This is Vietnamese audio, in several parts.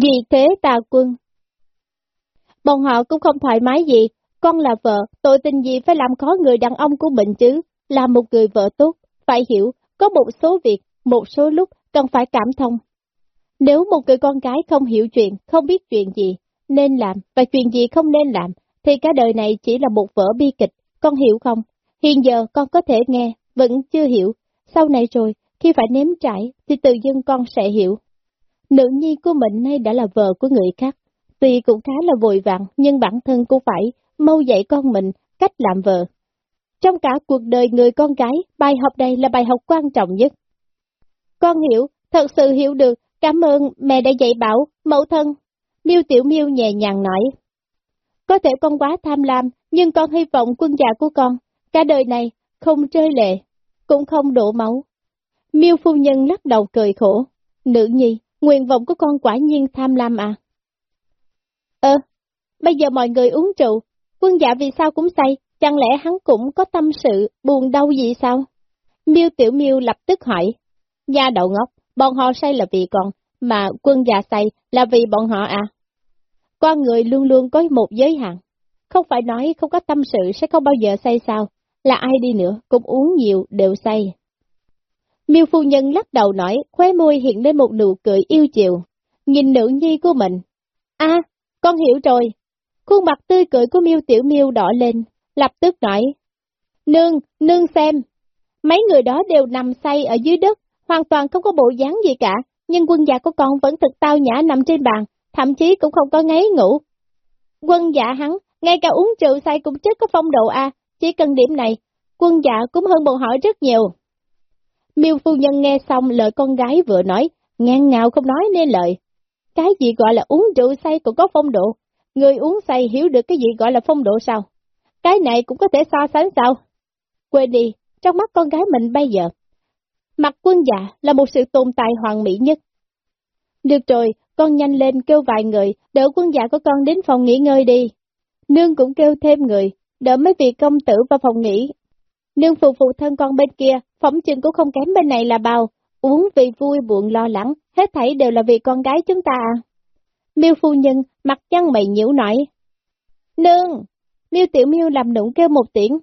Vì thế tà quân. Bọn họ cũng không thoải mái gì, con là vợ, tội tình gì phải làm khó người đàn ông của mình chứ, là một người vợ tốt, phải hiểu, có một số việc, một số lúc cần phải cảm thông. Nếu một người con gái không hiểu chuyện, không biết chuyện gì, nên làm, và chuyện gì không nên làm, thì cả đời này chỉ là một vở bi kịch, con hiểu không? Hiện giờ con có thể nghe, vẫn chưa hiểu, sau này rồi, khi phải nếm trải, thì tự dưng con sẽ hiểu. Nữ nhi của mình nay đã là vợ của người khác, tuy cũng khá là vội vàng, nhưng bản thân cũng phải mau dạy con mình cách làm vợ. Trong cả cuộc đời người con gái, bài học này là bài học quan trọng nhất. Con hiểu, thật sự hiểu được, cảm ơn mẹ đã dạy bảo, mẫu thân. Miêu Tiểu Miêu nhẹ nhàng nói. Có thể con quá tham lam, nhưng con hy vọng quân già của con, cả đời này, không rơi lệ, cũng không đổ máu. Miêu phu nhân lắc đầu cười khổ. Nữ nhi, nguyện vọng của con quả nhiên tham lam à? Ơ, bây giờ mọi người uống rượu, quân dạ vì sao cũng say, chẳng lẽ hắn cũng có tâm sự, buồn đau gì sao? Miêu Tiểu Miêu lập tức hỏi. Nha đậu ngốc, bọn họ say là vì con, mà quân già say là vì bọn họ à? Con người luôn luôn có một giới hạn. Không phải nói không có tâm sự sẽ không bao giờ say sao, là ai đi nữa cũng uống nhiều đều say. Miêu phu nhân lắc đầu nói, khóe môi hiện lên một nụ cười yêu chiều, nhìn nữ nhi của mình. a con hiểu rồi. Khuôn mặt tươi cười của miêu tiểu miêu đỏ lên, lập tức nói. Nương, nương xem. Mấy người đó đều nằm say ở dưới đất, hoàn toàn không có bộ dáng gì cả, nhưng quân già của con vẫn thực tao nhã nằm trên bàn, thậm chí cũng không có ngáy ngủ. Quân dạ hắn, ngay cả uống rượu say cũng chết có phong độ a chỉ cần điểm này, quân dạ cũng hơn bọn họ rất nhiều. Miêu phu nhân nghe xong lời con gái vừa nói, ngang ngào không nói nên lời. Cái gì gọi là uống rượu say cũng có phong độ, người uống say hiểu được cái gì gọi là phong độ sao? Cái này cũng có thể so sánh sao? Quên đi, trong mắt con gái mình bây giờ, mặt quân dạ là một sự tồn tại hoàn mỹ nhất. Được rồi, con nhanh lên kêu vài người, đỡ quân dạ của con đến phòng nghỉ ngơi đi. Nương cũng kêu thêm người, đỡ mấy vị công tử vào phòng nghỉ. Nương phụ phụ thân con bên kia, phỏng chừng cũng không kém bên này là bao, uống vì vui buồn lo lắng, hết thảy đều là vì con gái chúng ta à. Miêu phu nhân, mặt chăn mày nhiễu nổi. Nương! Miêu tiểu miêu làm nụng kêu một tiếng.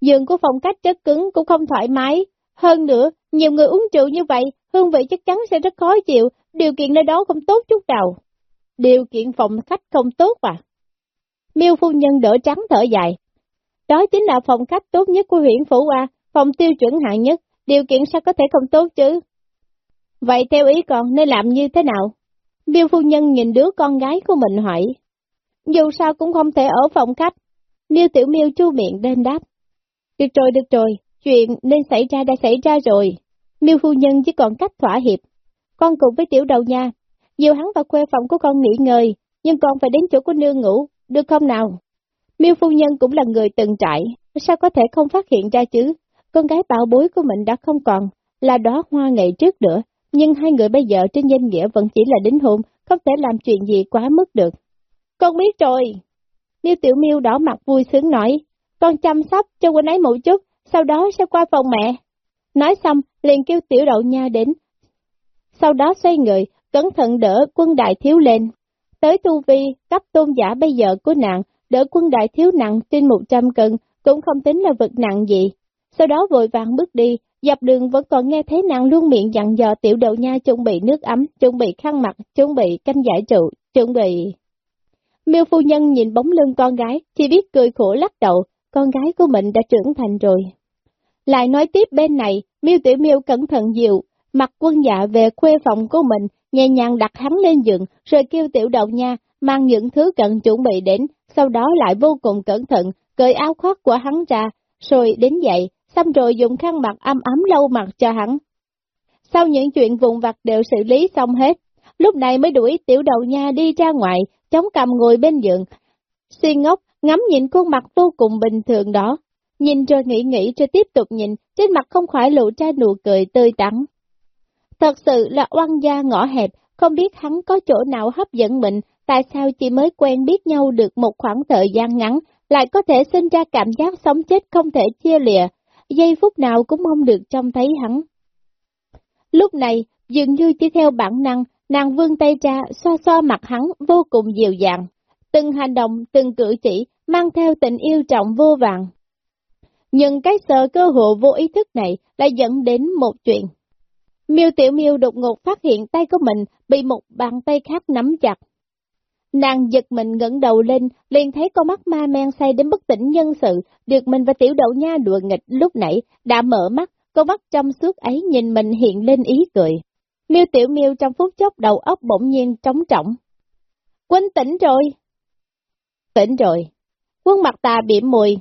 Giường của phòng cách chất cứng cũng không thoải mái. Hơn nữa, nhiều người uống rượu như vậy, hương vị chắc chắn sẽ rất khó chịu, điều kiện nơi đó không tốt chút nào. Điều kiện phòng khách không tốt à? Miêu phu nhân đỡ trắng thở dài. Đó chính là phòng khách tốt nhất của huyện Phủ A, phòng tiêu chuẩn hạng nhất, điều kiện sao có thể không tốt chứ? Vậy theo ý con nên làm như thế nào? Miêu phu nhân nhìn đứa con gái của mình hỏi. Dù sao cũng không thể ở phòng khách. Miêu tiểu miêu chu miệng lên đáp. Được rồi, được rồi, chuyện nên xảy ra đã xảy ra rồi. Miêu phu nhân chỉ còn cách thỏa hiệp. Con cùng với tiểu đầu nha. dù hắn vào quê phòng của con nghỉ ngơi, nhưng con phải đến chỗ của nương ngủ, được không nào? Miêu phu nhân cũng là người từng trải, sao có thể không phát hiện ra chứ? Con gái bảo bối của mình đã không còn, là đó hoa ngày trước nữa, nhưng hai người bây giờ trên danh nghĩa vẫn chỉ là đính hôn, không thể làm chuyện gì quá mức được. Con biết rồi. Miêu Tiểu Miêu đỏ mặt vui sướng nói, con chăm sóc cho quân ấy một chút, sau đó sẽ qua phòng mẹ. Nói xong, liền kêu Tiểu Đậu Nha đến. Sau đó xoay người, cẩn thận đỡ quân đại thiếu lên. Tới tu vi, cấp tôn giả bây giờ của nàng, đỡ quân đại thiếu nặng trên 100 cân, cũng không tính là vật nặng gì. Sau đó vội vàng bước đi, dọc đường vẫn còn nghe thấy nàng luôn miệng dặn dò tiểu đậu nha chuẩn bị nước ấm, chuẩn bị khăn mặt, chuẩn bị canh giải trụ, chuẩn bị... Miêu phu nhân nhìn bóng lưng con gái, chỉ biết cười khổ lắc đầu, con gái của mình đã trưởng thành rồi. Lại nói tiếp bên này, miêu tiểu miêu cẩn thận dịu, mặc quân dạ về khuê phòng của mình, nhẹ nhàng đặt hắn lên giường, rồi kêu tiểu đậu nha, mang những thứ cần chuẩn bị đến, sau đó lại vô cùng cẩn thận, cởi áo khoác của hắn ra, rồi đến dậy, xong rồi dùng khăn mặt âm ấm lâu mặt cho hắn. Sau những chuyện vụn vặt đều xử lý xong hết, lúc này mới đuổi tiểu đầu nha đi ra ngoài, chống cầm ngồi bên giường. Xuyên ngốc, ngắm nhìn khuôn mặt vô cùng bình thường đó, nhìn rồi nghĩ nghĩ rồi tiếp tục nhìn, trên mặt không khỏi lộ ra nụ cười tươi tắn. Thật sự là oan gia ngõ hẹp, không biết hắn có chỗ nào hấp dẫn mình, tại sao chỉ mới quen biết nhau được một khoảng thời gian ngắn, lại có thể sinh ra cảm giác sống chết không thể chia lìa, giây phút nào cũng không được trông thấy hắn. Lúc này, dường như chỉ theo bản năng, nàng vươn tay ra, xoa xoa mặt hắn vô cùng dịu dàng. Từng hành động, từng cử chỉ, mang theo tình yêu trọng vô vàng. Nhưng cái sợ cơ hội vô ý thức này lại dẫn đến một chuyện. Miêu Tiểu Miêu đột ngột phát hiện tay của mình bị một bàn tay khác nắm chặt. Nàng giật mình ngẩng đầu lên, liền thấy con mắt ma men say đến bất tỉnh nhân sự, được mình và tiểu đậu nha đùa nghịch lúc nãy, đã mở mắt, con mắt trong suốt ấy nhìn mình hiện lên ý cười. Miêu Tiểu Miêu trong phút chốc đầu óc bỗng nhiên trống trọng. Quân tỉnh rồi! Tỉnh rồi! Quân mặt ta biểm mùi.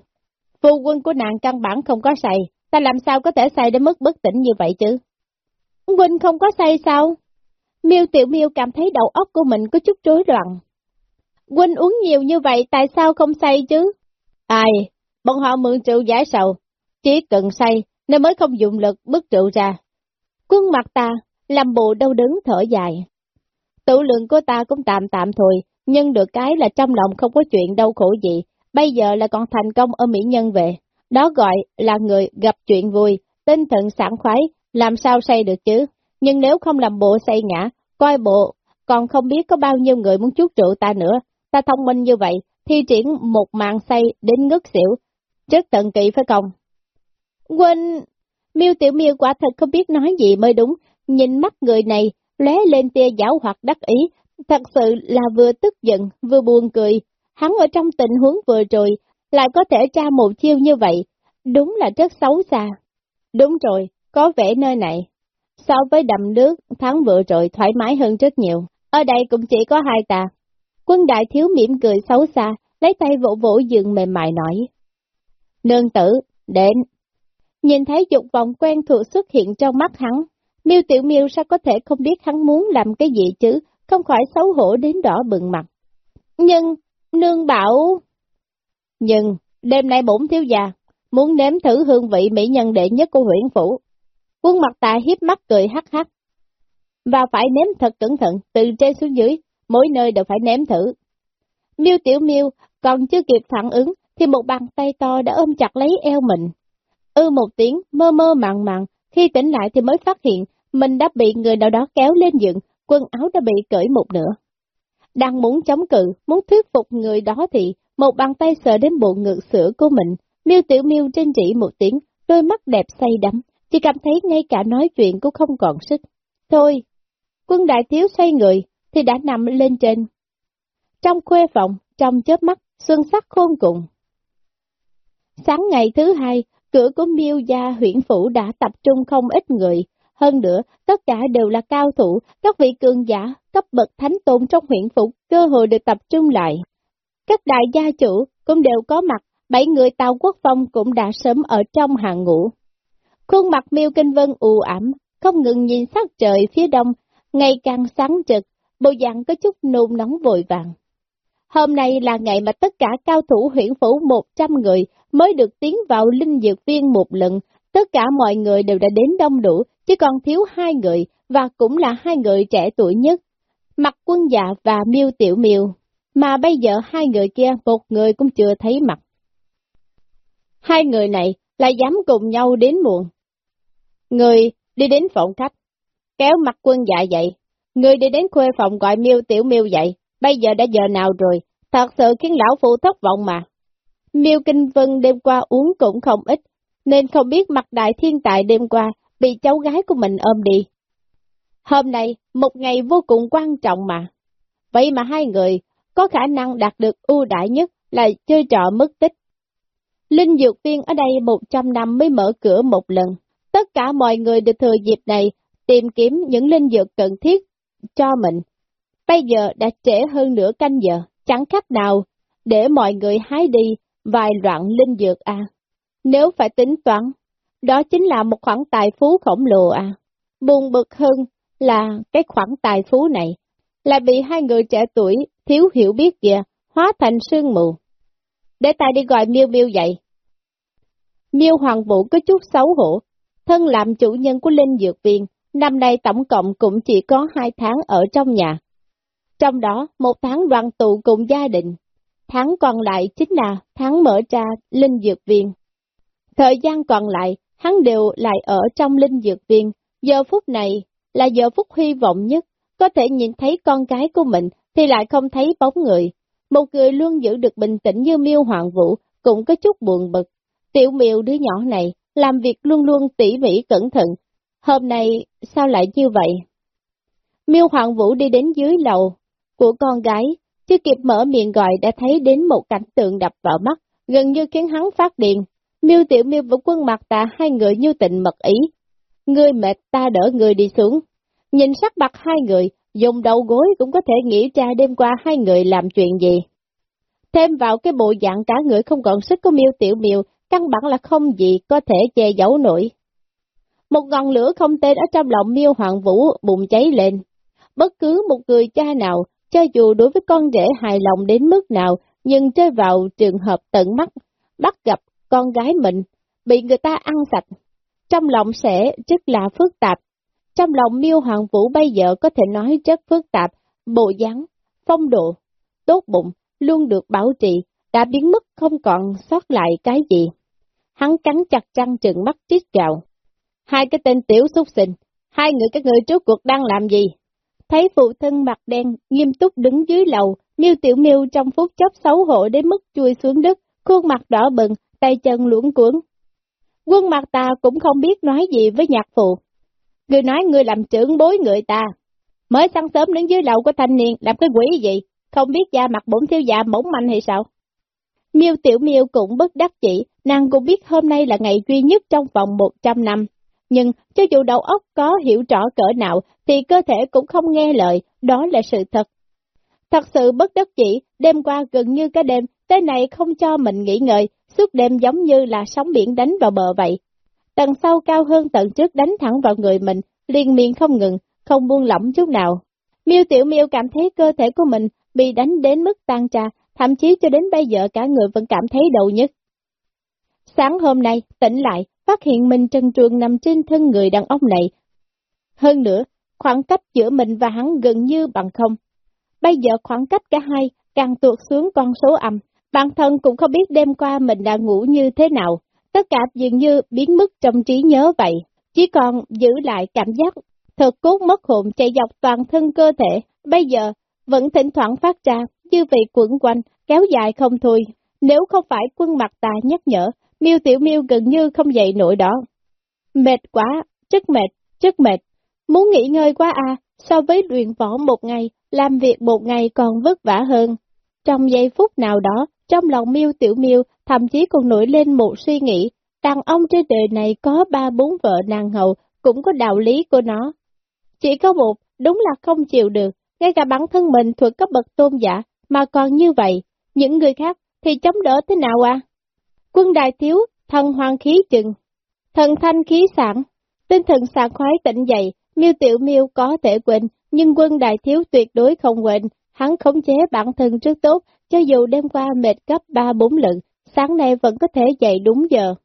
Phu quân của nàng căn bản không có say, ta làm sao có thể say đến mức bất tỉnh như vậy chứ? quân không có say sao? Miêu Tiểu Miêu cảm thấy đầu óc của mình có chút rối loạn. Huynh uống nhiều như vậy tại sao không say chứ? Ai, bọn họ mượn rượu giải sầu, chỉ cần say nên mới không dùng lực bức rượu ra. Quân mặt ta làm bộ đau đớn thở dài. Tự lượng của ta cũng tạm tạm thôi, nhưng được cái là trong lòng không có chuyện đau khổ gì, bây giờ là còn thành công ở Mỹ Nhân về. Đó gọi là người gặp chuyện vui, tinh thần sảng khoái, làm sao say được chứ? Nhưng nếu không làm bộ say ngã, coi bộ, còn không biết có bao nhiêu người muốn chút rượu ta nữa. Ta thông minh như vậy, thi triển một màn say đến ngất xỉu, rất tận kỵ phải không? Quên, miêu tiểu miêu quả thật không biết nói gì mới đúng, nhìn mắt người này, lóe lên tia giáo hoặc đắc ý, thật sự là vừa tức giận, vừa buồn cười. Hắn ở trong tình huống vừa rồi, lại có thể tra một chiêu như vậy, đúng là rất xấu xa. Đúng rồi, có vẻ nơi này, so với đầm nước tháng vừa rồi thoải mái hơn rất nhiều, ở đây cũng chỉ có hai ta. Quân đại thiếu mỉm cười xấu xa, lấy tay vỗ vỗ giường mềm mại nói. Nương tử, đến. Nhìn thấy dục vọng quen thuộc xuất hiện trong mắt hắn, miêu tiểu miêu sao có thể không biết hắn muốn làm cái gì chứ, không khỏi xấu hổ đến đỏ bừng mặt. Nhưng, nương bảo... Nhưng, đêm nay bổn thiếu già, muốn nếm thử hương vị mỹ nhân đệ nhất của huyện phủ, Quân mặt tạ hiếp mắt cười hắc hắc. Và phải ném thật cẩn thận, từ trên xuống dưới, mỗi nơi đều phải ném thử. Miêu tiểu miêu còn chưa kịp phản ứng, thì một bàn tay to đã ôm chặt lấy eo mình. Ư một tiếng, mơ mơ màng màng, khi tỉnh lại thì mới phát hiện mình đã bị người nào đó kéo lên dựng, quần áo đã bị cởi một nửa. Đang muốn chống cự, muốn thuyết phục người đó thì một bàn tay sờ đến bộ ngực sữa của mình, miêu tiểu miêu trên chỉ một tiếng, đôi mắt đẹp say đắm, chỉ cảm thấy ngay cả nói chuyện cũng không còn sức. Thôi, quân đại thiếu xoay người, thì đã nằm lên trên. Trong khuê phòng, trong chớp mắt, xuân sắc khôn cùng. Sáng ngày thứ hai, cửa của miêu gia huyện phủ đã tập trung không ít người. Hơn nữa, tất cả đều là cao thủ, các vị cường giả, cấp bậc thánh tôn trong huyện phủ cơ hội được tập trung lại. Các đại gia chủ cũng đều có mặt, bảy người Tàu Quốc Phong cũng đã sớm ở trong hàng ngũ. Khuôn mặt miêu kinh vân u ảm, không ngừng nhìn sắc trời phía đông, ngày càng sáng trực, bộ dạng có chút nôn nóng vội vàng. Hôm nay là ngày mà tất cả cao thủ huyện phủ 100 người mới được tiến vào linh dược viên một lần, tất cả mọi người đều đã đến đông đủ, chỉ còn thiếu hai người, và cũng là hai người trẻ tuổi nhất, mặt quân dạ và miêu tiểu miêu, mà bây giờ hai người kia một người cũng chưa thấy mặt. Hai người này lại dám cùng nhau đến muộn, Người đi đến phòng khách, kéo mặt quân dạ dậy. Người đi đến khuê phòng gọi miêu tiểu miêu dậy. Bây giờ đã giờ nào rồi, thật sự khiến lão phụ thất vọng mà. Miêu Kinh Vân đêm qua uống cũng không ít, nên không biết mặt đại thiên tài đêm qua bị cháu gái của mình ôm đi. Hôm nay, một ngày vô cùng quan trọng mà. Vậy mà hai người có khả năng đạt được ưu đại nhất là chơi trò mất tích. Linh dược viên ở đây 100 năm mới mở cửa một lần. Tất cả mọi người được thừa dịp này tìm kiếm những linh dược cần thiết cho mình. Bây giờ đã trễ hơn nửa canh giờ, chẳng khác nào để mọi người hái đi vài loạn linh dược à. Nếu phải tính toán, đó chính là một khoản tài phú khổng lồ à. Buồn bực hơn là cái khoản tài phú này lại bị hai người trẻ tuổi thiếu hiểu biết kìa, hóa thành sương mù. Để ta đi gọi miêu miêu dậy. Miêu hoàng vũ có chút xấu hổ, Thân làm chủ nhân của Linh Dược Viên, năm nay tổng cộng cũng chỉ có hai tháng ở trong nhà. Trong đó, một tháng đoàn tụ cùng gia đình. Tháng còn lại chính là tháng mở ra Linh Dược Viên. Thời gian còn lại, hắn đều lại ở trong Linh Dược Viên. Giờ phút này là giờ phút hy vọng nhất, có thể nhìn thấy con gái của mình thì lại không thấy bóng người. Một người luôn giữ được bình tĩnh như miêu hoàng vũ cũng có chút buồn bực. Tiểu miêu đứa nhỏ này làm việc luôn luôn tỉ mỉ cẩn thận. Hôm nay sao lại như vậy? Miêu Hoàng Vũ đi đến dưới lầu của con gái, chưa kịp mở miệng gọi đã thấy đến một cảnh tượng đập vào mắt, gần như khiến hắn phát điện. Miêu Tiểu Miêu và quân mặt tà hai người như tình mật ý. Người mệt ta đỡ người đi xuống. Nhìn sắc mặt hai người, dùng đầu gối cũng có thể nghĩ ra đêm qua hai người làm chuyện gì. Thêm vào cái bộ dạng cả người không còn sức của miêu tiểu miêu, căn bản là không gì có thể che giấu nổi. Một ngọn lửa không tên ở trong lòng miêu hoàng vũ bùng cháy lên. Bất cứ một người cha nào, cho dù đối với con rể hài lòng đến mức nào, nhưng chơi vào trường hợp tận mắt, bắt gặp con gái mình, bị người ta ăn sạch. Trong lòng sẽ rất là phức tạp. Trong lòng miêu hoàng vũ bây giờ có thể nói rất phức tạp, bộ dáng, phong độ, tốt bụng, luôn được bảo trì, đã biến mất không còn sót lại cái gì. Hắn cắn chặt răng trừng mắt trít gạo. Hai cái tên tiểu xúc sinh, hai người các người trước cuộc đang làm gì? Thấy phụ thân mặt đen, nghiêm túc đứng dưới lầu, miêu tiểu miêu trong phút chốc xấu hổ đến mức chui xuống đất, khuôn mặt đỏ bừng, tay chân luống cuốn. Quân mặt ta cũng không biết nói gì với nhạc phụ. Người nói người làm trưởng bối người ta. Mới sáng sớm đứng dưới lầu của thanh niên, làm cái quỷ gì? Không biết da mặt bổn thiếu gia mỏng manh hay sao? Miêu Tiểu Miêu cũng bất đắc chỉ, nàng cũng biết hôm nay là ngày duy nhất trong vòng 100 năm. Nhưng, cho dù đầu óc có hiểu rõ cỡ nào, thì cơ thể cũng không nghe lời, đó là sự thật. Thật sự bất đắc dĩ. đêm qua gần như cả đêm, tới này không cho mình nghỉ ngơi, suốt đêm giống như là sóng biển đánh vào bờ vậy. Tầng sau cao hơn tầng trước đánh thẳng vào người mình, liên miên không ngừng, không buông lỏng chút nào. Miêu Tiểu Miêu cảm thấy cơ thể của mình bị đánh đến mức tan trà, thậm chí cho đến bây giờ cả người vẫn cảm thấy đầu nhất. Sáng hôm nay, tỉnh lại, phát hiện mình trần truồng nằm trên thân người đàn ông này. Hơn nữa, khoảng cách giữa mình và hắn gần như bằng không. Bây giờ khoảng cách cả hai càng tuột xuống con số âm, bản thân cũng không biết đêm qua mình đã ngủ như thế nào, tất cả dường như biến mất trong trí nhớ vậy, chỉ còn giữ lại cảm giác thật cốt mất hồn chạy dọc toàn thân cơ thể, bây giờ vẫn thỉnh thoảng phát ra, như vậy quẩn quanh, kéo dài không thôi. Nếu không phải quân mặt ta nhắc nhở, miêu tiểu miêu gần như không dậy nổi đó. Mệt quá, rất mệt, rất mệt. Muốn nghỉ ngơi quá à, so với luyện võ một ngày, làm việc một ngày còn vất vả hơn. Trong giây phút nào đó, trong lòng miêu tiểu miêu thậm chí còn nổi lên một suy nghĩ, đàn ông trên đời này có ba bốn vợ nàng hậu, cũng có đạo lý của nó. Chỉ có một, đúng là không chịu được, ngay cả bản thân mình thuộc cấp bậc tôn giả, mà còn như vậy, những người khác thì chống đỡ thế nào à? Quân đại thiếu, thần hoàng khí chừng, thần thanh khí sản, tinh thần sảng khoái tỉnh dậy, miêu tiểu miêu có thể quên, nhưng quân đại thiếu tuyệt đối không quên, hắn khống chế bản thân rất tốt, cho dù đêm qua mệt gấp 3-4 lần, sáng nay vẫn có thể dậy đúng giờ.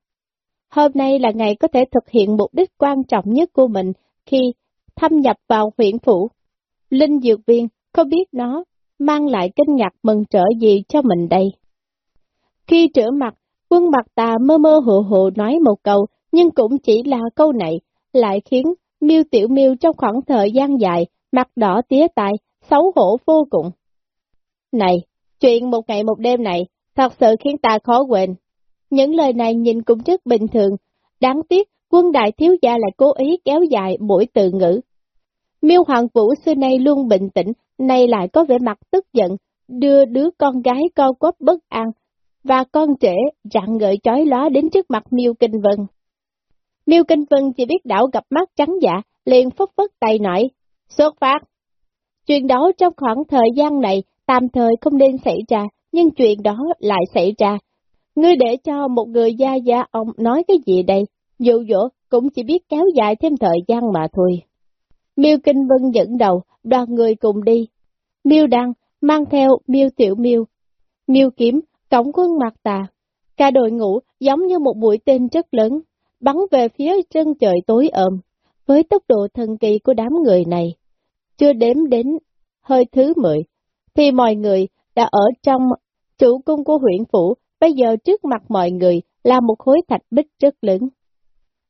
Hôm nay là ngày có thể thực hiện mục đích quan trọng nhất của mình khi thâm nhập vào huyện phủ. Linh Dược Viên không biết nó mang lại kinh ngạc mừng trở gì cho mình đây. Khi trở mặt, quân mặt tà mơ mơ hồ hồ nói một câu, nhưng cũng chỉ là câu này, lại khiến miêu tiểu miêu trong khoảng thời gian dài, mặt đỏ tía tai, xấu hổ vô cùng. Này, chuyện một ngày một đêm này, thật sự khiến ta khó quên. Những lời này nhìn cũng rất bình thường, đáng tiếc quân đại thiếu gia lại cố ý kéo dài mỗi từ ngữ. Miêu Hoàng Vũ xưa nay luôn bình tĩnh, nay lại có vẻ mặt tức giận, đưa đứa con gái co quắp bất an, và con trẻ rạng ngợi chói lóa đến trước mặt Miêu Kinh Vân. Miêu Kinh Vân chỉ biết đảo gặp mắt trắng dạ, liền phất phất tay nói, xuất phát. Chuyện đó trong khoảng thời gian này tạm thời không nên xảy ra, nhưng chuyện đó lại xảy ra. Ngươi để cho một người gia gia ông nói cái gì đây, dụ dỗ cũng chỉ biết kéo dài thêm thời gian mà thôi. Miêu Kinh Vân dẫn đầu, đoàn người cùng đi. Miêu Đăng mang theo Miêu Tiểu Miêu, Miêu Kiếm, cổng quân mặt tà. Cả đội ngũ giống như một mũi tên rất lớn, bắn về phía chân trời tối ôm, với tốc độ thần kỳ của đám người này. Chưa đếm đến hơi thứ mười, thì mọi người đã ở trong chủ cung của huyện phủ, bây giờ trước mặt mọi người là một khối thạch bích rất lớn.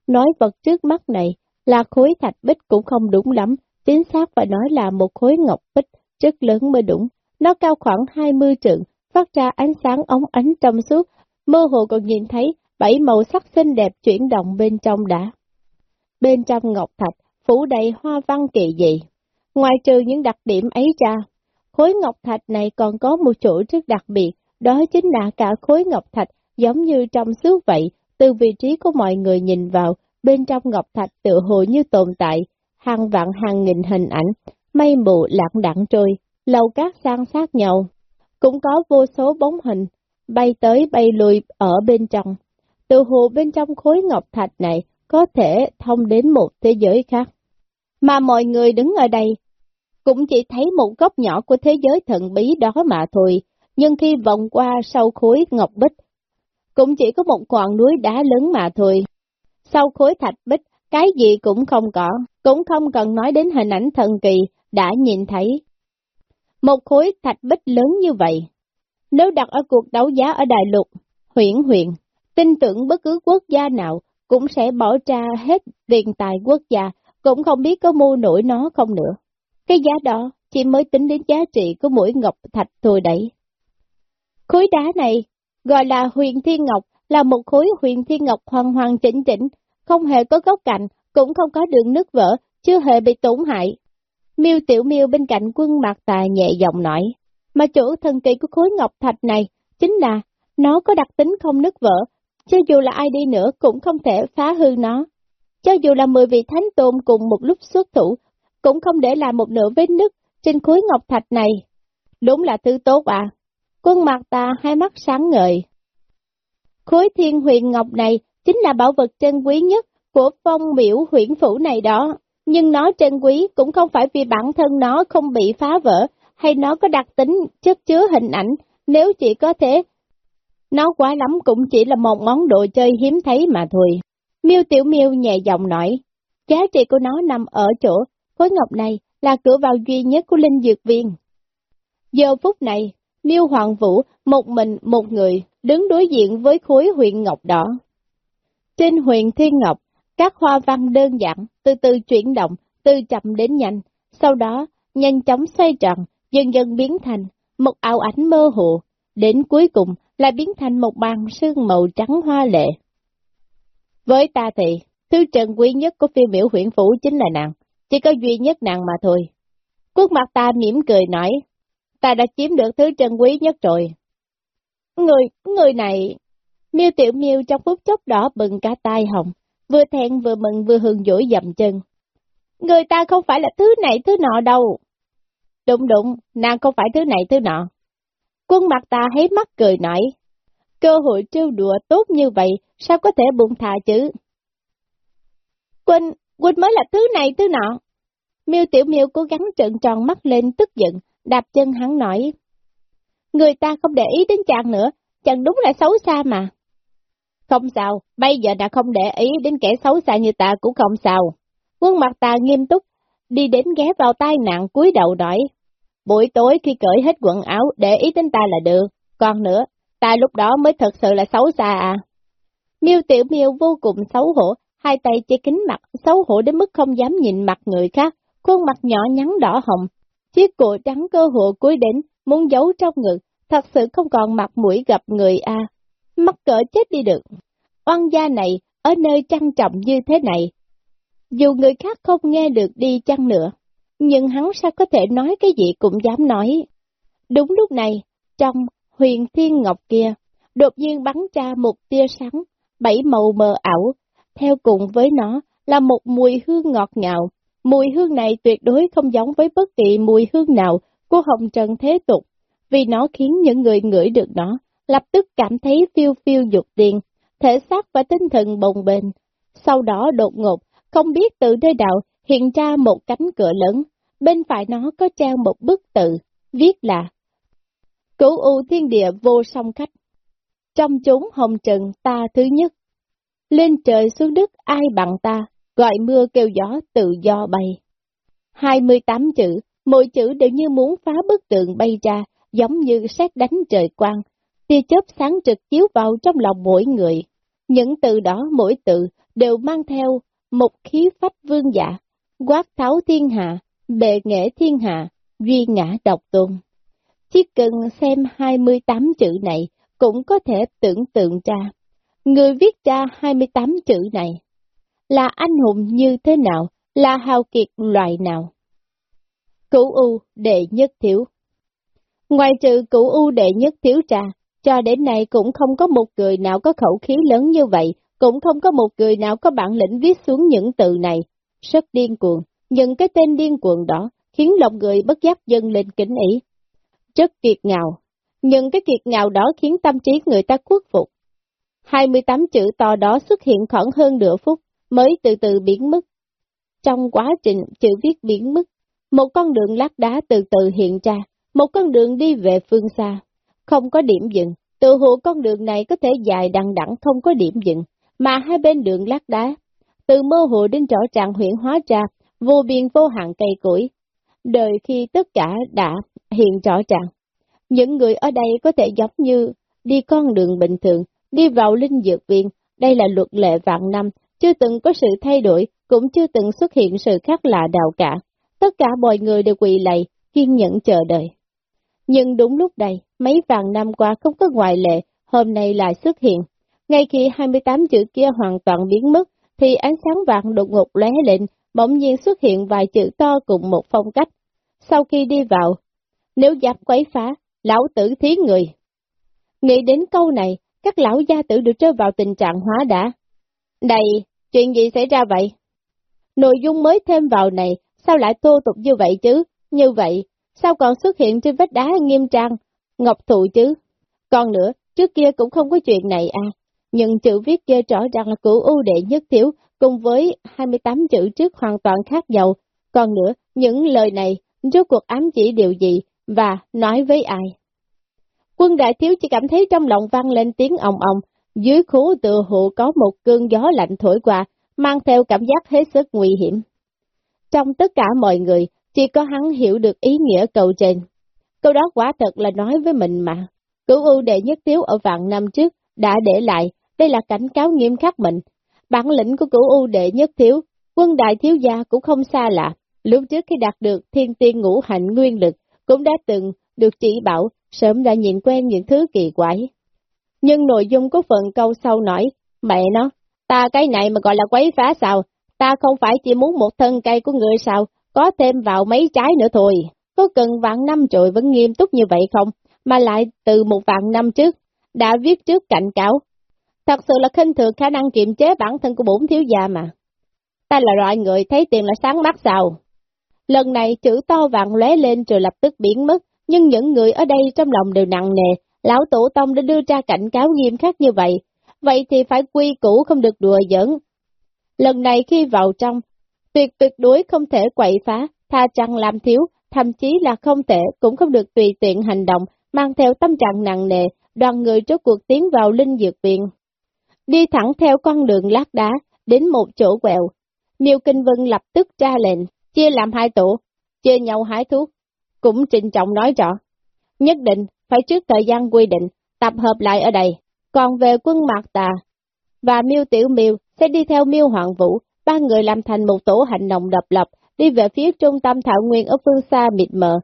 Nói vật trước mắt này là khối thạch bích cũng không đúng lắm, chính xác phải nói là một khối ngọc bích rất lớn mới đúng. Nó cao khoảng 20 trượng, phát ra ánh sáng ống ánh trong suốt, mơ hồ còn nhìn thấy bảy màu sắc xinh đẹp chuyển động bên trong đã. Bên trong ngọc thạch, phủ đầy hoa văn kỳ dị. Ngoài trừ những đặc điểm ấy ra, khối ngọc thạch này còn có một chỗ rất đặc biệt, đó chính là cả khối ngọc thạch giống như trong suốt vậy, từ vị trí của mọi người nhìn vào, bên trong ngọc thạch tự hồ như tồn tại, hàng vạn hàng nghìn hình ảnh, mây mù lặng đặng trôi, lầu cát san sát nhau. Cũng có vô số bóng hình, bay tới bay lùi ở bên trong. Từ hồ bên trong khối ngọc thạch này có thể thông đến một thế giới khác. Mà mọi người đứng ở đây cũng chỉ thấy một góc nhỏ của thế giới thần bí đó mà thôi, nhưng khi vòng qua sau khối ngọc bích, cũng chỉ có một ngọn núi đá lớn mà thôi. Sau khối thạch bích, cái gì cũng không có, cũng không cần nói đến hình ảnh thần kỳ đã nhìn thấy. Một khối thạch bích lớn như vậy, nếu đặt ở cuộc đấu giá ở Đại Lục, huyện huyện, tin tưởng bất cứ quốc gia nào cũng sẽ bỏ ra hết tiền tài quốc gia, cũng không biết có mua nổi nó không nữa. Cái giá đó chỉ mới tính đến giá trị của mỗi ngọc thạch thôi đấy. Khối đá này gọi là huyền thiên ngọc, là một khối huyền thiên ngọc hoàn hoàn chỉnh chỉnh, không hề có góc cạnh, cũng không có đường nứt vỡ, chưa hề bị tổn hại. Miêu Tiểu Miêu bên cạnh quân mạc tà nhẹ giọng nói, mà chỗ thần kỳ của khối ngọc thạch này chính là nó có đặc tính không nứt vỡ, cho dù là ai đi nữa cũng không thể phá hư nó. Cho dù là 10 vị thánh tôn cùng một lúc xuất thủ, cũng không để lại một nửa vết nứt trên khối ngọc thạch này. Đúng là thứ tốt à. Quân mặt ta hai mắt sáng ngời. Khối thiên huyền ngọc này chính là bảo vật chân quý nhất của phong miễu huyện phủ này đó. Nhưng nó trân quý cũng không phải vì bản thân nó không bị phá vỡ, hay nó có đặc tính chất chứa hình ảnh, nếu chỉ có thế Nó quá lắm cũng chỉ là một món đồ chơi hiếm thấy mà thôi. Miêu Tiểu Miêu nhẹ giọng nói, giá trị của nó nằm ở chỗ, khối ngọc này là cửa vào duy nhất của Linh Dược Viên. Giờ phút này, Miêu Hoàng Vũ một mình một người đứng đối diện với khối huyền ngọc đỏ. Trên huyền thiên ngọc, các hoa văn đơn giản, từ từ chuyển động, từ chậm đến nhanh, sau đó nhanh chóng xoay tròn, dần dần biến thành một ảo ảnh mơ hồ, đến cuối cùng là biến thành một màn sương màu trắng hoa lệ. Với ta thì, thứ trần quý nhất của phiêu miểu huyện phủ chính là nàng, chỉ có duy nhất nàng mà thôi. Quốc mặt ta mỉm cười nói, ta đã chiếm được thứ trân quý nhất rồi. Người, người này... Miêu tiểu miêu trong phút chốc đỏ bừng cả tai hồng, vừa thẹn vừa mừng vừa hường dỗi dầm chân. Người ta không phải là thứ này thứ nọ đâu. Đúng đúng, nàng không phải thứ này thứ nọ. Quân mặt ta hé mắt cười nói, cơ hội trêu đùa tốt như vậy, sao có thể buông thà chứ? Quân, quân mới là thứ này thứ nọ. Miêu tiểu miêu cố gắng trợn tròn mắt lên tức giận, đạp chân hắn nói. Người ta không để ý đến chàng nữa, chàng đúng là xấu xa mà. Không sao, bây giờ đã không để ý đến kẻ xấu xa như ta cũng không sao. Quân mặt ta nghiêm túc, đi đến ghé vào tai nạn cúi đầu nói. Buổi tối khi cởi hết quần áo, để ý đến ta là được. Còn nữa, ta lúc đó mới thật sự là xấu xa à. Miêu tiểu miêu vô cùng xấu hổ, hai tay che kính mặt, xấu hổ đến mức không dám nhìn mặt người khác, khuôn mặt nhỏ nhắn đỏ hồng, chiếc cổ trắng cơ hộ cúi đến, muốn giấu trong ngực, thật sự không còn mặt mũi gặp người a. Mắc cỡ chết đi được. Oan gia này, ở nơi trang trọng như thế này, dù người khác không nghe được đi chăng nữa, nhưng hắn sao có thể nói cái gì cũng dám nói. Đúng lúc này, trong huyền thiên ngọc kia, đột nhiên bắn ra một tia sáng, bảy màu mờ ảo, theo cùng với nó là một mùi hương ngọt ngào. Mùi hương này tuyệt đối không giống với bất kỳ mùi hương nào của hồng trần thế tục, vì nó khiến những người ngửi được nó, lập tức cảm thấy phiêu phiêu dục tiền, thể xác và tinh thần bồng bềnh. Sau đó đột ngột, không biết từ nơi đạo hiện ra một cánh cửa lớn, bên phải nó có treo một bức tự, viết là Cửu U thiên địa vô song khách. Trong chúng hồng trần ta thứ nhất. Lên trời xuống đất ai bằng ta, gọi mưa kêu gió tự do bay. 28 chữ, mỗi chữ đều như muốn phá bức tượng bay ra, giống như xét đánh trời quang, tia chớp sáng trực chiếu vào trong lòng mỗi người. Những từ đó mỗi từ đều mang theo một khí phách vương giả quát tháo thiên hạ, bệ nghệ thiên hạ, duy ngã độc tôn. Chỉ cần xem 28 chữ này cũng có thể tưởng tượng ra, người viết ra 28 chữ này là anh hùng như thế nào, là hào kiệt loại nào. Cửu U đệ nhất thiếu Ngoài trừ cửu U đệ nhất thiếu ra, cho đến nay cũng không có một người nào có khẩu khí lớn như vậy, cũng không có một người nào có bản lĩnh viết xuống những từ này. Rất điên cuồng, nhưng cái tên điên cuồng đó khiến lòng người bất giác dâng lên kính ý. Rất kiệt ngạo, nhưng cái kiệt ngạo đó khiến tâm trí người ta khuất phục. 28 chữ to đó xuất hiện khoảng hơn nửa phút, mới từ từ biến mất. Trong quá trình chữ viết biến mất, một con đường lát đá từ từ hiện ra, một con đường đi về phương xa, không có điểm dừng, tự hồ con đường này có thể dài đằng đẵng không có điểm dừng, mà hai bên đường lát đá, từ mơ hồ đến rõ ràng huyện hóa ra, vô biên vô hạn cây củi. Đời khi tất cả đã hiện rõ ràng, những người ở đây có thể giống như đi con đường bình thường, đi vào linh dược viện, đây là luật lệ vạn năm, chưa từng có sự thay đổi, cũng chưa từng xuất hiện sự khác lạ nào cả. Tất cả mọi người đều quỳ lạy, kiên nhẫn chờ đợi. Nhưng đúng lúc này, mấy vàng năm qua không có ngoại lệ, hôm nay lại xuất hiện. Ngay khi 28 chữ kia hoàn toàn biến mất, thì ánh sáng vàng đột ngột lóe lên, bỗng nhiên xuất hiện vài chữ to cùng một phong cách. Sau khi đi vào, nếu dám quấy phá, lão tử thí người. Nghĩ đến câu này, các lão gia tử được rơi vào tình trạng hóa đã. Này, chuyện gì xảy ra vậy? Nội dung mới thêm vào này, sao lại tô tục như vậy chứ? Như vậy, sao còn xuất hiện trên vách đá nghiêm trang, ngọc thụ chứ? Còn nữa, trước kia cũng không có chuyện này à, nhưng chữ viết kia rõ ràng là cửu ưu đệ nhất thiếu, cùng với 28 chữ trước hoàn toàn khác nhau. Còn nữa, những lời này, rốt cuộc ám chỉ điều gì, và nói với ai? Quân đại thiếu chỉ cảm thấy trong lòng vang lên tiếng ong ong, dưới khố tựa hộ có một cơn gió lạnh thổi qua, mang theo cảm giác hết sức nguy hiểm. Trong tất cả mọi người, chỉ có hắn hiểu được ý nghĩa câu trên. Câu đó quả thật là nói với mình mà. Cửu ưu đệ nhất thiếu ở vạn năm trước đã để lại, đây là cảnh cáo nghiêm khắc mình. Bản lĩnh của cửu ưu đệ nhất thiếu, quân đại thiếu gia cũng không xa lạ. Lúc trước khi đạt được thiên tiên ngũ hạnh nguyên lực, cũng đã từng được chỉ bảo, sớm đã nhìn quen những thứ kỳ quái. Nhưng nội dung của phần câu sau nói, mẹ nó, ta cái này mà gọi là quấy phá sao, ta không phải chỉ muốn một thân cây của người sao, có thêm vào mấy trái nữa thôi. Có cần vạn năm rồi vẫn nghiêm túc như vậy không? Mà lại từ một vạn năm trước, đã viết trước cảnh cáo. Thật sự là khinh thường khả năng kiềm chế bản thân của bổn thiếu gia mà. Ta là loại người thấy tiền là sáng mắt sao? Lần này chữ to vàng lóe lên rồi lập tức biến mất, nhưng những người ở đây trong lòng đều nặng nề, lão tổ tông đã đưa ra cảnh cáo nghiêm khắc như vậy, vậy thì phải quy củ không được đùa giỡn. Lần này khi vào trong, tuyệt tuyệt đối không thể quậy phá, tha chăng làm thiếu, thậm chí là không thể, cũng không được tùy tiện hành động, mang theo tâm trạng nặng nề, đoàn người trước cuộc tiến vào linh dược viện. Đi thẳng theo con đường lát đá, đến một chỗ quẹo. Miêu Kinh Vân lập tức ra lệnh, chia làm hai tổ, chia nhau hái thuốc, cũng trình trọng nói rõ. Nhất định, phải trước thời gian quy định, tập hợp lại ở đây, còn về quân Mạc Tà và Miêu Tiểu Miêu sẽ đi theo Miêu Hoàng Vũ, ba người làm thành một tổ hành động độc lập, đi về phía trung tâm thảo nguyên ở phương xa mịt mờ,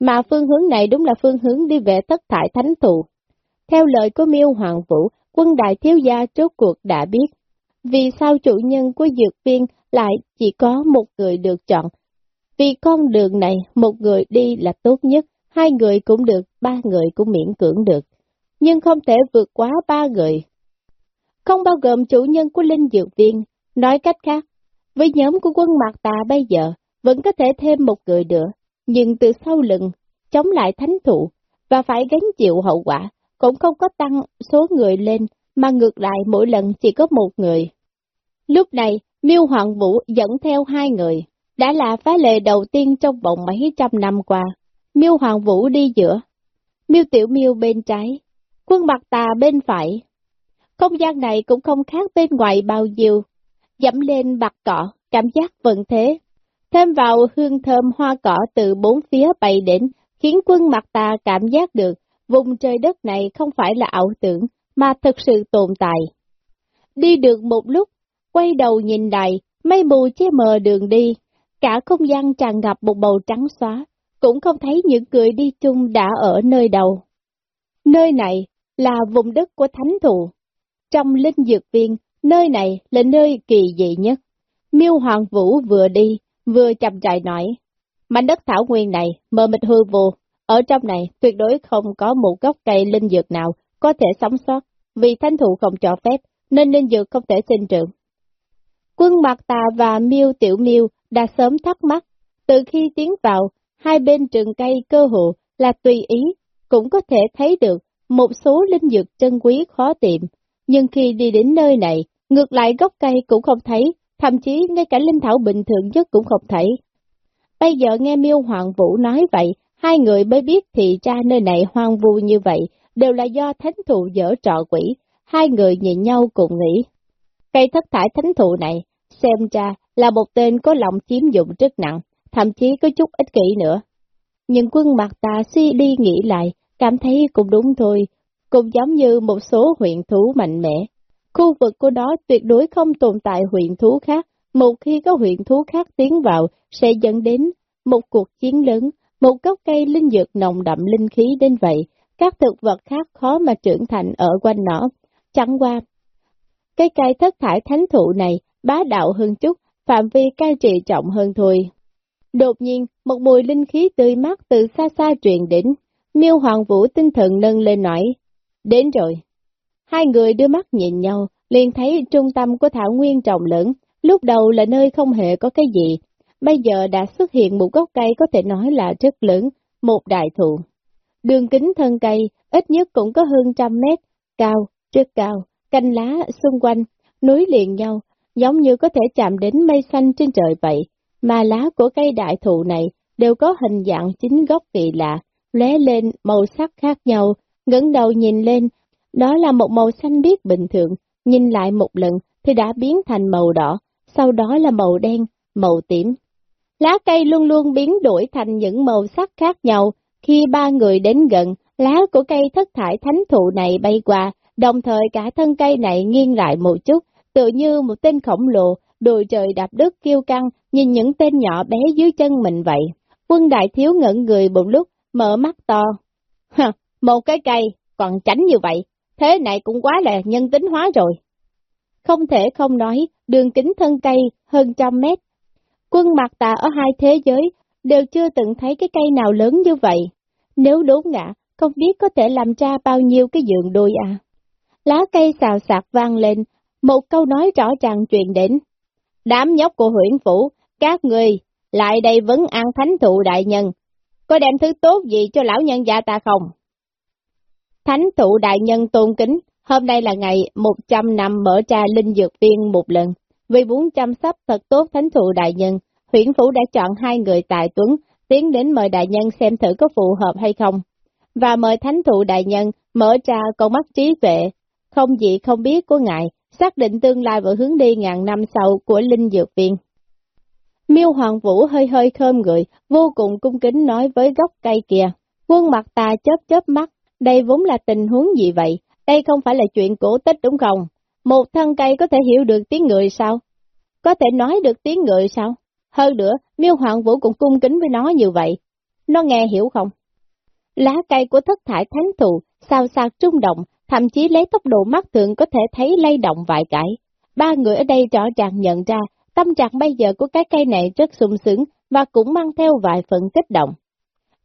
mà phương hướng này đúng là phương hướng đi về thất thải thánh thụ. Theo lời của Miêu Hoàng Vũ, quân đại thiếu gia trước cuộc đã biết, vì sao chủ nhân của dược viên lại chỉ có một người được chọn. Vì con đường này, một người đi là tốt nhất, hai người cũng được, ba người cũng miễn cưỡng được, nhưng không thể vượt quá ba người. Không bao gồm chủ nhân của linh dược viên, nói cách khác, với nhóm của quân Mạc Tà bây giờ, vẫn có thể thêm một người nữa, nhưng từ sau lưng, chống lại thánh thụ, và phải gánh chịu hậu quả, cũng không có tăng số người lên, mà ngược lại mỗi lần chỉ có một người. Lúc này, Miêu Hoàng Vũ dẫn theo hai người, đã là phá lệ đầu tiên trong vòng mấy trăm năm qua. Miêu Hoàng Vũ đi giữa, Miêu Tiểu Miêu bên trái, quân bạc tà bên phải. Không gian này cũng không khác bên ngoài bao nhiêu, dẫm lên bạc cỏ, cảm giác vận thế. Thêm vào hương thơm hoa cỏ từ bốn phía bay đến, khiến quân mặt ta cảm giác được vùng trời đất này không phải là ảo tưởng, mà thực sự tồn tại. Đi được một lúc, quay đầu nhìn lại, mây mù che mờ đường đi, Cả không gian tràn ngập một bầu trắng xóa, cũng không thấy những người đi chung đã ở nơi đầu. Nơi này là vùng đất của thánh thụ. Trong linh dược viên, nơi này là nơi kỳ dị nhất. Miêu Hoàng Vũ vừa đi, vừa chậm chạy nói. Mảnh đất thảo nguyên này, mờ mịt hư vô, ở trong này tuyệt đối không có một gốc cây linh dược nào có thể sống sót, vì thánh thụ không cho phép, nên linh dược không thể sinh trưởng. Quân Mạc Tà và Miêu Tiểu Miêu đã sớm thắc mắc, từ khi tiến vào, hai bên rừng cây cơ hộ là tùy ý, cũng có thể thấy được một số linh dược chân quý khó tìm, nhưng khi đi đến nơi này, ngược lại gốc cây cũng không thấy, thậm chí ngay cả linh thảo bình thường nhất cũng không thấy. Bây giờ nghe Miêu Hoàng Vũ nói vậy, hai người mới biết thì ra nơi này hoang vu như vậy, đều là do thánh thụ dở trọ quỷ, hai người nhìn nhau cùng nghĩ. Cây thất thải thánh thụ này, xem ra là một tên có lòng chiếm dụng rất nặng, thậm chí có chút ích kỷ nữa. Nhưng quân mặt ta suy đi nghĩ lại, cảm thấy cũng đúng thôi, cũng giống như một số huyện thú mạnh mẽ. Khu vực của đó tuyệt đối không tồn tại huyện thú khác, một khi có huyện thú khác tiến vào sẽ dẫn đến một cuộc chiến lớn, một gốc cây linh dược nồng đậm linh khí đến vậy, các thực vật khác khó mà trưởng thành ở quanh nó. Chẳng qua, cây cây thất thải thánh thụ này bá đạo hơn chút, phạm vi cai trị trọng hơn thôi. Đột nhiên, một mùi linh khí tươi mát từ xa xa truyền đến, miêu hoàng vũ tinh thần nâng lên nói, đến rồi. Hai người đưa mắt nhìn nhau, liền thấy trung tâm của thảo nguyên trồng lớn, lúc đầu là nơi không hề có cái gì, bây giờ đã xuất hiện một gốc cây có thể nói là rất lớn, một đại thụ. Đường kính thân cây, ít nhất cũng có hơn trăm mét, cao, rất cao, canh lá xung quanh, núi liền nhau, giống như có thể chạm đến mây xanh trên trời vậy, mà lá của cây đại thụ này đều có hình dạng chính gốc kỳ lạ, lóe lên màu sắc khác nhau, ngẩng đầu nhìn lên, đó là một màu xanh biếc bình thường, nhìn lại một lần thì đã biến thành màu đỏ, sau đó là màu đen, màu tím. Lá cây luôn luôn biến đổi thành những màu sắc khác nhau, khi ba người đến gần, lá của cây thất thải thánh thụ này bay qua, đồng thời cả thân cây này nghiêng lại một chút, tự như một tên khổng lồ, đùi trời đạp đất kiêu căng, nhìn những tên nhỏ bé dưới chân mình vậy. Quân đại thiếu ngẩn người một lúc, mở mắt to. Hờ, một cái cây, còn tránh như vậy, thế này cũng quá là nhân tính hóa rồi. Không thể không nói, đường kính thân cây hơn trăm mét. Quân mặt tà ở hai thế giới đều chưa từng thấy cái cây nào lớn như vậy. Nếu đốn ngã, không biết có thể làm ra bao nhiêu cái giường đôi à. Lá cây xào xạc vang lên, một câu nói rõ ràng truyền đến. Đám nhóc của huyện phủ, các người, lại đây vấn an thánh thụ đại nhân, có đem thứ tốt gì cho lão nhân gia ta không? Thánh thụ đại nhân tôn kính, hôm nay là ngày 100 năm mở ra linh dược viên một lần. Vì muốn chăm sóc thật tốt thánh thụ đại nhân, huyện phủ đã chọn hai người tài tuấn, tiến đến mời đại nhân xem thử có phù hợp hay không. Và mời thánh thụ đại nhân mở ra con mắt trí tuệ, không gì không biết của ngài, xác định tương lai và hướng đi ngàn năm sau của linh dược viên. Miêu Hoàng Vũ hơi hơi khơm người, vô cùng cung kính nói với gốc cây kia. Quân mặt ta chớp chớp mắt, đây vốn là tình huống gì vậy? Đây không phải là chuyện cổ tích đúng không? Một thân cây có thể hiểu được tiếng người sao? Có thể nói được tiếng người sao? Hơn nữa, miêu hoàng vũ cũng cung kính với nó như vậy. Nó nghe hiểu không? Lá cây của thất thải thánh thù, sao sạc trung động, thậm chí lấy tốc độ mắt thường có thể thấy lay động vài cái. Ba người ở đây rõ ràng nhận ra, tâm trạng bây giờ của cái cây này rất sung sướng và cũng mang theo vài phần kích động.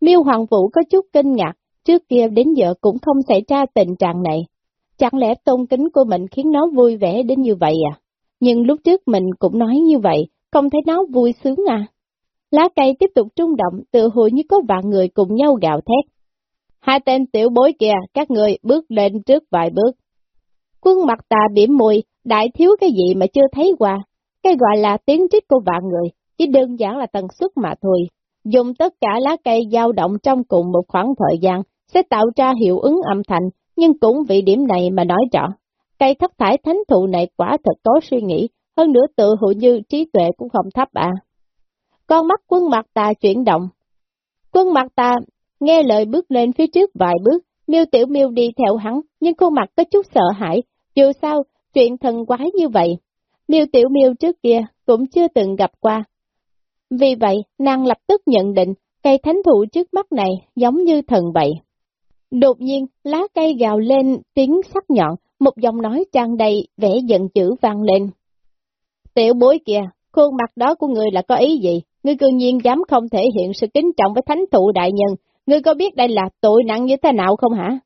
Miêu Hoàng Vũ có chút kinh ngạc, trước kia đến giờ cũng không xảy ra tình trạng này. Chẳng lẽ tôn kính của mình khiến nó vui vẻ đến như vậy à? Nhưng lúc trước mình cũng nói như vậy, không thấy nó vui sướng à? Lá cây tiếp tục trung động, tự hồi như có vạn người cùng nhau gào thét. Hai tên tiểu bối kia, các người bước lên trước vài bước. Quân mặt tà biểm mùi, đại thiếu cái gì mà chưa thấy qua. Cái gọi là tiếng trích của vạn người, chỉ đơn giản là tần suất mà thôi. Dùng tất cả lá cây dao động trong cùng một khoảng thời gian, sẽ tạo ra hiệu ứng âm thanh, nhưng cũng vì điểm này mà nói rõ. Cây thất thải thánh thụ này quả thật có suy nghĩ, hơn nữa tự hữu như trí tuệ cũng không thấp à. Con mắt quân mặt ta chuyển động. Quân mặt ta nghe lời bước lên phía trước vài bước, miêu tiểu miêu đi theo hắn, nhưng khuôn mặt có chút sợ hãi, dù sao, chuyện thần quái như vậy. Miêu tiểu miêu trước kia cũng chưa từng gặp qua. Vì vậy, nàng lập tức nhận định cây thánh thụ trước mắt này giống như thần vậy. Đột nhiên, lá cây gào lên tiếng sắc nhọn, một giọng nói tràn đầy vẻ giận dữ vang lên. Tiểu bối kìa, khuôn mặt đó của người là có ý gì? Ngươi cư nhiên dám không thể hiện sự kính trọng với thánh thụ đại nhân, ngươi có biết đây là tội nặng như thế nào không hả?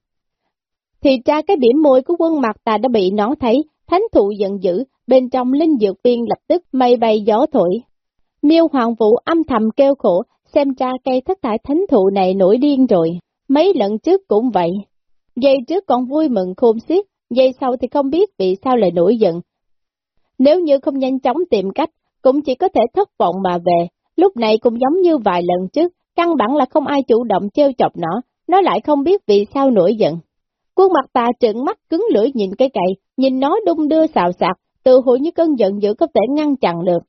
Thì ra cái điểm môi của quân mặt ta đã bị nó thấy, thánh thụ giận dữ, bên trong linh dược viên lập tức mây bay gió thổi. Miêu Hoàng Vũ âm thầm kêu khổ, xem ra cây thất thải thánh thụ này nổi điên rồi, mấy lần trước cũng vậy. Giây trước còn vui mừng khôn xiết, giây sau thì không biết vì sao lại nổi giận. Nếu như không nhanh chóng tìm cách, cũng chỉ có thể thất vọng mà về, lúc này cũng giống như vài lần trước, căn bản là không ai chủ động trêu chọc nó, nó lại không biết vì sao nổi giận. Quân mặt tà trợn mắt cứng lưỡi nhìn cái cậy, nhìn nó đung đưa xào xạc, tự hội như cơn giận dữ có thể ngăn chặn được.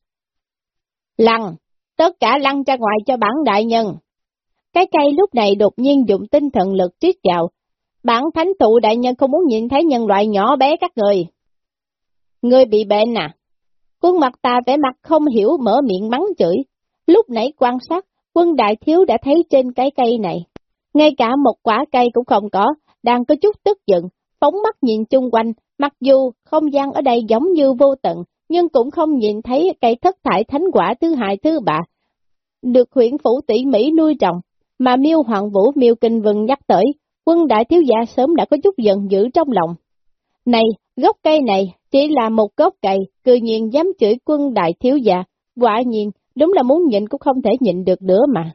Lăng, tất cả lăn ra ngoài cho bản đại nhân. Cái cây lúc này đột nhiên dùng tinh thần lực triết chào. Bản thánh tụ đại nhân không muốn nhìn thấy nhân loại nhỏ bé các người. Người bị bệnh à? Quân mặt ta vẻ mặt không hiểu mở miệng mắng chửi. Lúc nãy quan sát, quân đại thiếu đã thấy trên cái cây này. Ngay cả một quả cây cũng không có, đang có chút tức giận, phóng mắt nhìn chung quanh, mặc dù không gian ở đây giống như vô tận, nhưng cũng không nhìn thấy cây thất thải thánh quả thứ hai thứ ba. Được huyện phủ tỉ mỹ nuôi trồng, mà miêu hoàng vũ miêu kinh vừng nhắc tới, quân đại thiếu gia sớm đã có chút giận dữ trong lòng. Này, gốc cây này chỉ là một gốc cây, cư nhiên dám chửi quân đại thiếu gia, quả nhiên, đúng là muốn nhịn cũng không thể nhịn được nữa mà.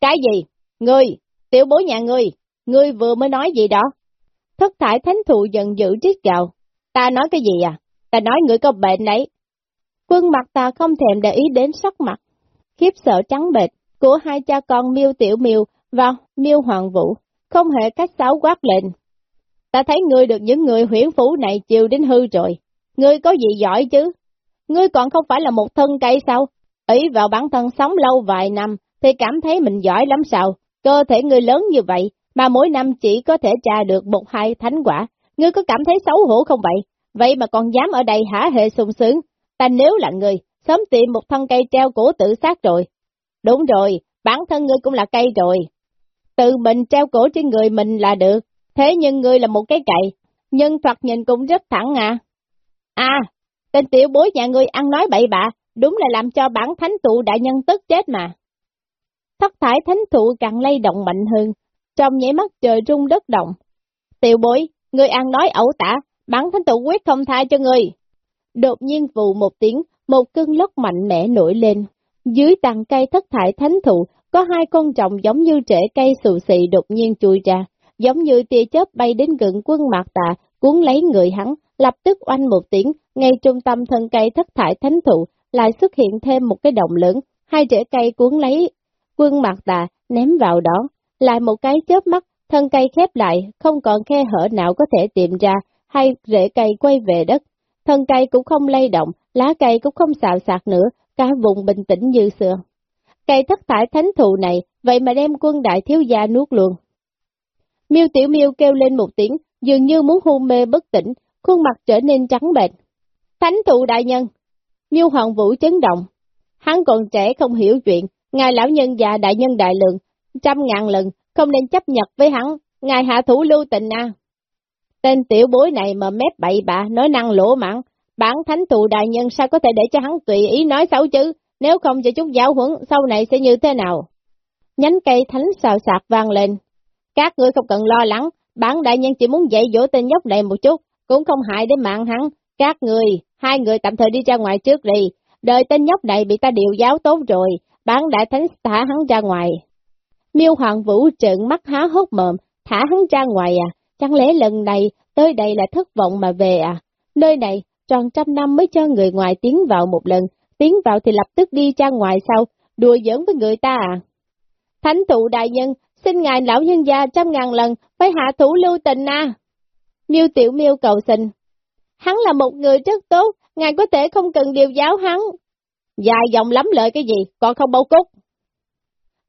Cái gì? Ngươi, tiểu bối nhà ngươi, ngươi vừa mới nói gì đó? Thất thải thánh thụ giận dữ trích gạo. Ta nói cái gì à? Ta nói ngươi có bệnh đấy. Quân mặt ta không thèm để ý đến sắc mặt. Khiếp sợ trắng bệch của hai cha con miêu tiểu miêu và miêu hoàng vũ, không hề cách sáo quát lên. Ta thấy ngươi được những người huyển phủ này chiều đến hư rồi. Ngươi có gì giỏi chứ? Ngươi còn không phải là một thân cây sao? Ý vào bản thân sống lâu vài năm thì cảm thấy mình giỏi lắm sao? Cơ thể ngươi lớn như vậy mà mỗi năm chỉ có thể trà được một hai thánh quả. Ngươi có cảm thấy xấu hổ không vậy? Vậy mà còn dám ở đây hả hệ sung sướng? Ta nếu là người, sớm tìm một thân cây treo cổ tự sát rồi. Đúng rồi, bản thân ngươi cũng là cây rồi. Tự mình treo cổ trên người mình là được, thế nhưng ngươi là một cái cậy, nhưng thoạt nhìn cũng rất thẳng à. À, tên tiểu bối nhà ngươi ăn nói bậy bạ, đúng là làm cho bản thánh tụ đại nhân tức chết mà. Thất thải thánh thụ càng lay động mạnh hơn, trong nhảy mắt trời rung đất động. Tiểu bối, ngươi ăn nói ẩu tả, bản thánh tụ quyết không tha cho ngươi. Đột nhiên vụ một tiếng, một cơn lốc mạnh mẽ nổi lên. Dưới tàn cây thất thải thánh thụ, có hai con trọng giống như rễ cây xù xì đột nhiên chui ra, giống như tia chớp bay đến gần quân mạc tạ, cuốn lấy người hắn, lập tức oanh một tiếng, ngay trung tâm thân cây thất thải thánh thụ, lại xuất hiện thêm một cái động lớn, hai rễ cây cuốn lấy quân mạc tạ, ném vào đó, lại một cái chớp mắt, thân cây khép lại, không còn khe hở nào có thể tìm ra, hai rễ cây quay về đất. Thân cây cũng không lay động, lá cây cũng không xào xạc nữa, cả vùng bình tĩnh như xưa. Cây thất thải thánh thụ này, vậy mà đem quân đại thiếu gia nuốt luôn. Miêu Tiểu Miêu kêu lên một tiếng, dường như muốn hôn mê bất tỉnh, khuôn mặt trở nên trắng bệch. Thánh thụ đại nhân! Miêu Hoàng Vũ chấn động. Hắn còn trẻ không hiểu chuyện, ngài lão nhân già đại nhân đại lượng, trăm ngàn lần, không nên chấp nhận với hắn, ngài hạ thủ lưu tình à. Tên tiểu bối này mà mép bậy bạ, nói năng lỗ mặn, bản thánh tù đại nhân sao có thể để cho hắn tùy ý nói xấu chứ, nếu không cho chút giáo huấn, sau này sẽ như thế nào? Nhánh cây thánh xào sạc vang lên. Các người không cần lo lắng, bản đại nhân chỉ muốn dạy dỗ tên nhóc này một chút, cũng không hại đến mạng hắn. Các người, hai người tạm thời đi ra ngoài trước đi, đợi tên nhóc này bị ta điều giáo tốt rồi, bản đại thánh thả hắn ra ngoài. Miêu Hoàng Vũ trợn mắt há hốc mồm, thả hắn ra ngoài à, chẳng lẽ lần này tới đây là thất vọng mà về à? Nơi này, tròn trăm năm mới cho người ngoài tiến vào một lần, tiến vào thì lập tức đi ra ngoài sau, đùa giỡn với người ta à? Thánh thụ đại nhân, xin ngài lão nhân gia trăm ngàn lần, phải hạ thủ lưu tình à? Miêu tiểu miêu cầu xin. Hắn là một người rất tốt, ngài có thể không cần điều giáo hắn. Dài dòng lắm lợi cái gì, còn không bao cúc.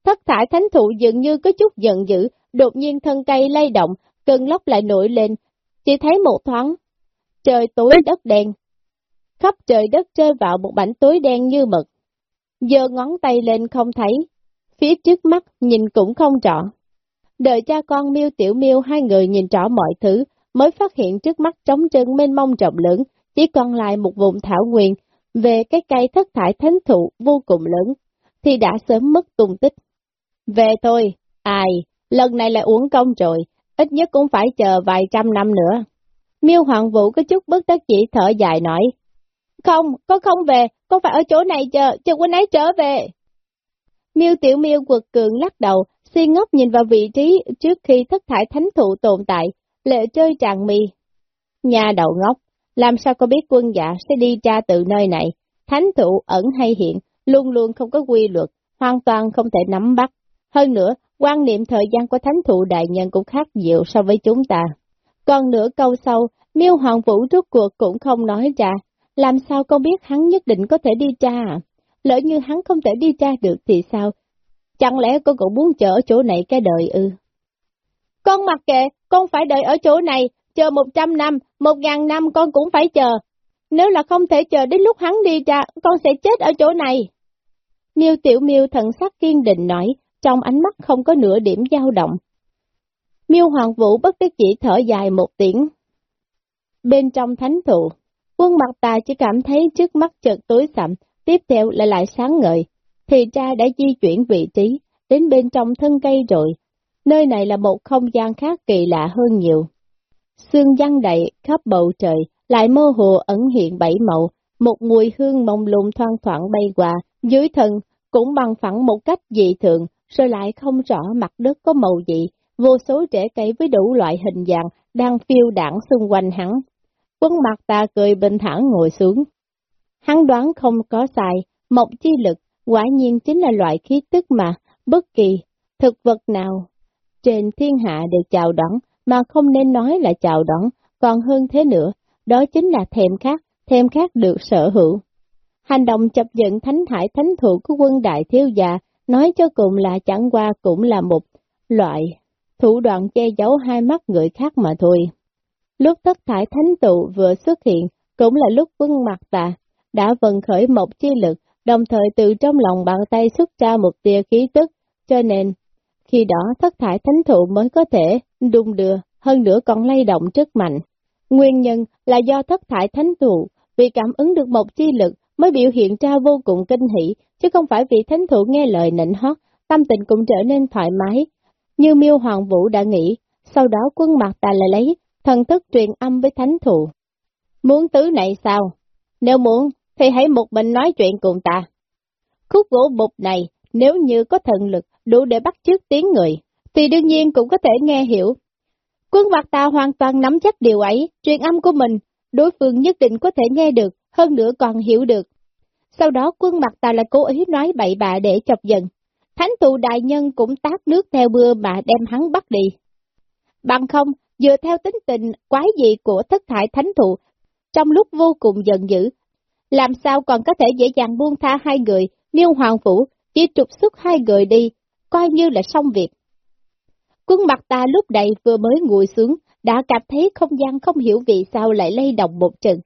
Thất thải thánh thụ dường như có chút giận dữ, đột nhiên thân cây lay động, cơn lốc lại nổi lên, chỉ thấy một thoáng. Trời tối đất đen, khắp trời đất rơi vào một mảnh tối đen như mực. giơ ngón tay lên không thấy, phía trước mắt nhìn cũng không rõ. Đợi cha con miêu tiểu miêu hai người nhìn rõ mọi thứ, mới phát hiện trước mắt trống trơn mênh mông rộng lớn, chỉ còn lại một vùng thảo nguyên, về cái cây thất thải thánh thụ vô cùng lớn, thì đã sớm mất tung tích. Về thôi, ai, lần này lại uống công rồi, ít nhất cũng phải chờ vài trăm năm nữa. Miêu Hoàng Vũ có chút bất đắc chỉ thở dài nói. Không, con không về, con phải ở chỗ này chờ, chờ quân ấy trở về. Miêu Tiểu Miêu quật cường lắc đầu, si ngốc nhìn vào vị trí trước khi thất thải thánh thụ tồn tại, lệ chơi tràn mi. Nhà đầu ngốc, làm sao có biết quân dạ sẽ đi ra từ nơi này, thánh thụ ẩn hay hiện, luôn luôn không có quy luật, hoàn toàn không thể nắm bắt. Hơn nữa, quan niệm thời gian của thánh thụ đại nhân cũng khác nhiều so với chúng ta. Còn nửa câu sau, miêu hoàng vũ rút cuộc cũng không nói ra, làm sao con biết hắn nhất định có thể đi cha? à? Lỡ như hắn không thể đi cha được thì sao? Chẳng lẽ con cũng muốn chờ ở chỗ này cái đời ư? Con mặc kệ, con phải đợi ở chỗ này, chờ một trăm năm, một ngàn năm con cũng phải chờ. Nếu là không thể chờ đến lúc hắn đi ra, con sẽ chết ở chỗ này. Miêu Tiểu Miêu thần sắc kiên định nói, trong ánh mắt không có nửa điểm dao động. Miêu Hoàng Vũ bất đắc chỉ thở dài một tiếng. Bên trong thánh thụ, quân mặt ta chỉ cảm thấy trước mắt chợt tối sậm, tiếp theo lại lại sáng ngời. Thì cha đã di chuyển vị trí, đến bên trong thân cây rồi. Nơi này là một không gian khác kỳ lạ hơn nhiều. Sương giăng đầy khắp bầu trời, lại mơ hồ ẩn hiện bảy màu, một mùi hương mông lung thoang thoảng bay qua, dưới thân cũng bằng phẳng một cách dị thường, rồi lại không rõ mặt đất có màu gì, vô số trẻ cây với đủ loại hình dạng đang phiêu đảng xung quanh hắn. Quân mặt ta cười bình thản ngồi xuống. Hắn đoán không có sai, mộc chi lực, quả nhiên chính là loại khí tức mà, bất kỳ thực vật nào trên thiên hạ đều chào đón, mà không nên nói là chào đón, còn hơn thế nữa, đó chính là thèm khác, thèm khác được sở hữu. Hành động chập giận thánh hải thánh thụ của quân đại thiếu già, nói cho cùng là chẳng qua cũng là một loại thủ đoạn che giấu hai mắt người khác mà thôi. Lúc thất thải thánh tụ vừa xuất hiện, cũng là lúc quân mặt tà, đã vận khởi một chi lực, đồng thời từ trong lòng bàn tay xuất ra một tia khí tức, cho nên, khi đó thất thải thánh thụ mới có thể đung đưa, hơn nữa còn lay động rất mạnh. Nguyên nhân là do thất thải thánh thụ, vì cảm ứng được một chi lực mới biểu hiện ra vô cùng kinh hỷ, chứ không phải vì thánh thụ nghe lời nịnh hót, tâm tình cũng trở nên thoải mái. Như miêu hoàng vũ đã nghĩ, sau đó quân mặt ta lại lấy thần thức truyền âm với thánh thụ. Muốn tứ này sao? Nếu muốn, thì hãy một mình nói chuyện cùng ta. Khúc gỗ bục này, nếu như có thần lực đủ để bắt chước tiếng người, thì đương nhiên cũng có thể nghe hiểu. Quân mặt ta hoàn toàn nắm chắc điều ấy, truyền âm của mình, đối phương nhất định có thể nghe được, hơn nữa còn hiểu được. Sau đó quân mặt ta lại cố ý nói bậy bạ để chọc giận. Thánh tù đại nhân cũng tát nước theo mưa mà đem hắn bắt đi. Bằng không, dựa theo tính tình quái dị của thất thải thánh thụ, trong lúc vô cùng giận dữ, làm sao còn có thể dễ dàng buông tha hai người, miêu hoàng phủ, chỉ trục xuất hai người đi, coi như là xong việc. Quân mặt ta lúc này vừa mới ngồi xuống, đã cảm thấy không gian không hiểu vì sao lại lay động một trận.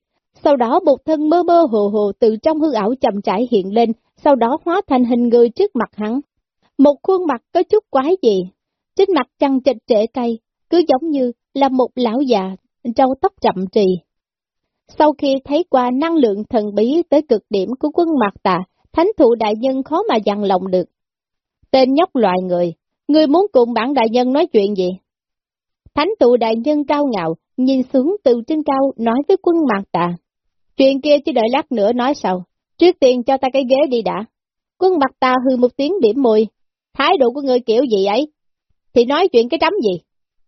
Sau đó một thân mơ mơ hồ hồ từ trong hư ảo chậm rãi hiện lên, sau đó hóa thành hình người trước mặt hắn. Một khuôn mặt có chút quái gì, trên mặt trăng trịch trễ cây, cứ giống như là một lão già, trâu tóc chậm trì. Sau khi thấy qua năng lượng thần bí tới cực điểm của quân mặt tà, thánh thụ đại nhân khó mà dằn lòng được. Tên nhóc loài người, người muốn cùng bản đại nhân nói chuyện gì? Thánh thụ đại nhân cao ngạo, nhìn xuống từ trên cao nói với quân mặt tà. Chuyện kia chỉ đợi lát nữa nói sau, trước tiên cho ta cái ghế đi đã. Quân mặt ta hư một tiếng điểm môi, thái độ của người kiểu gì ấy? Thì nói chuyện cái trắm gì?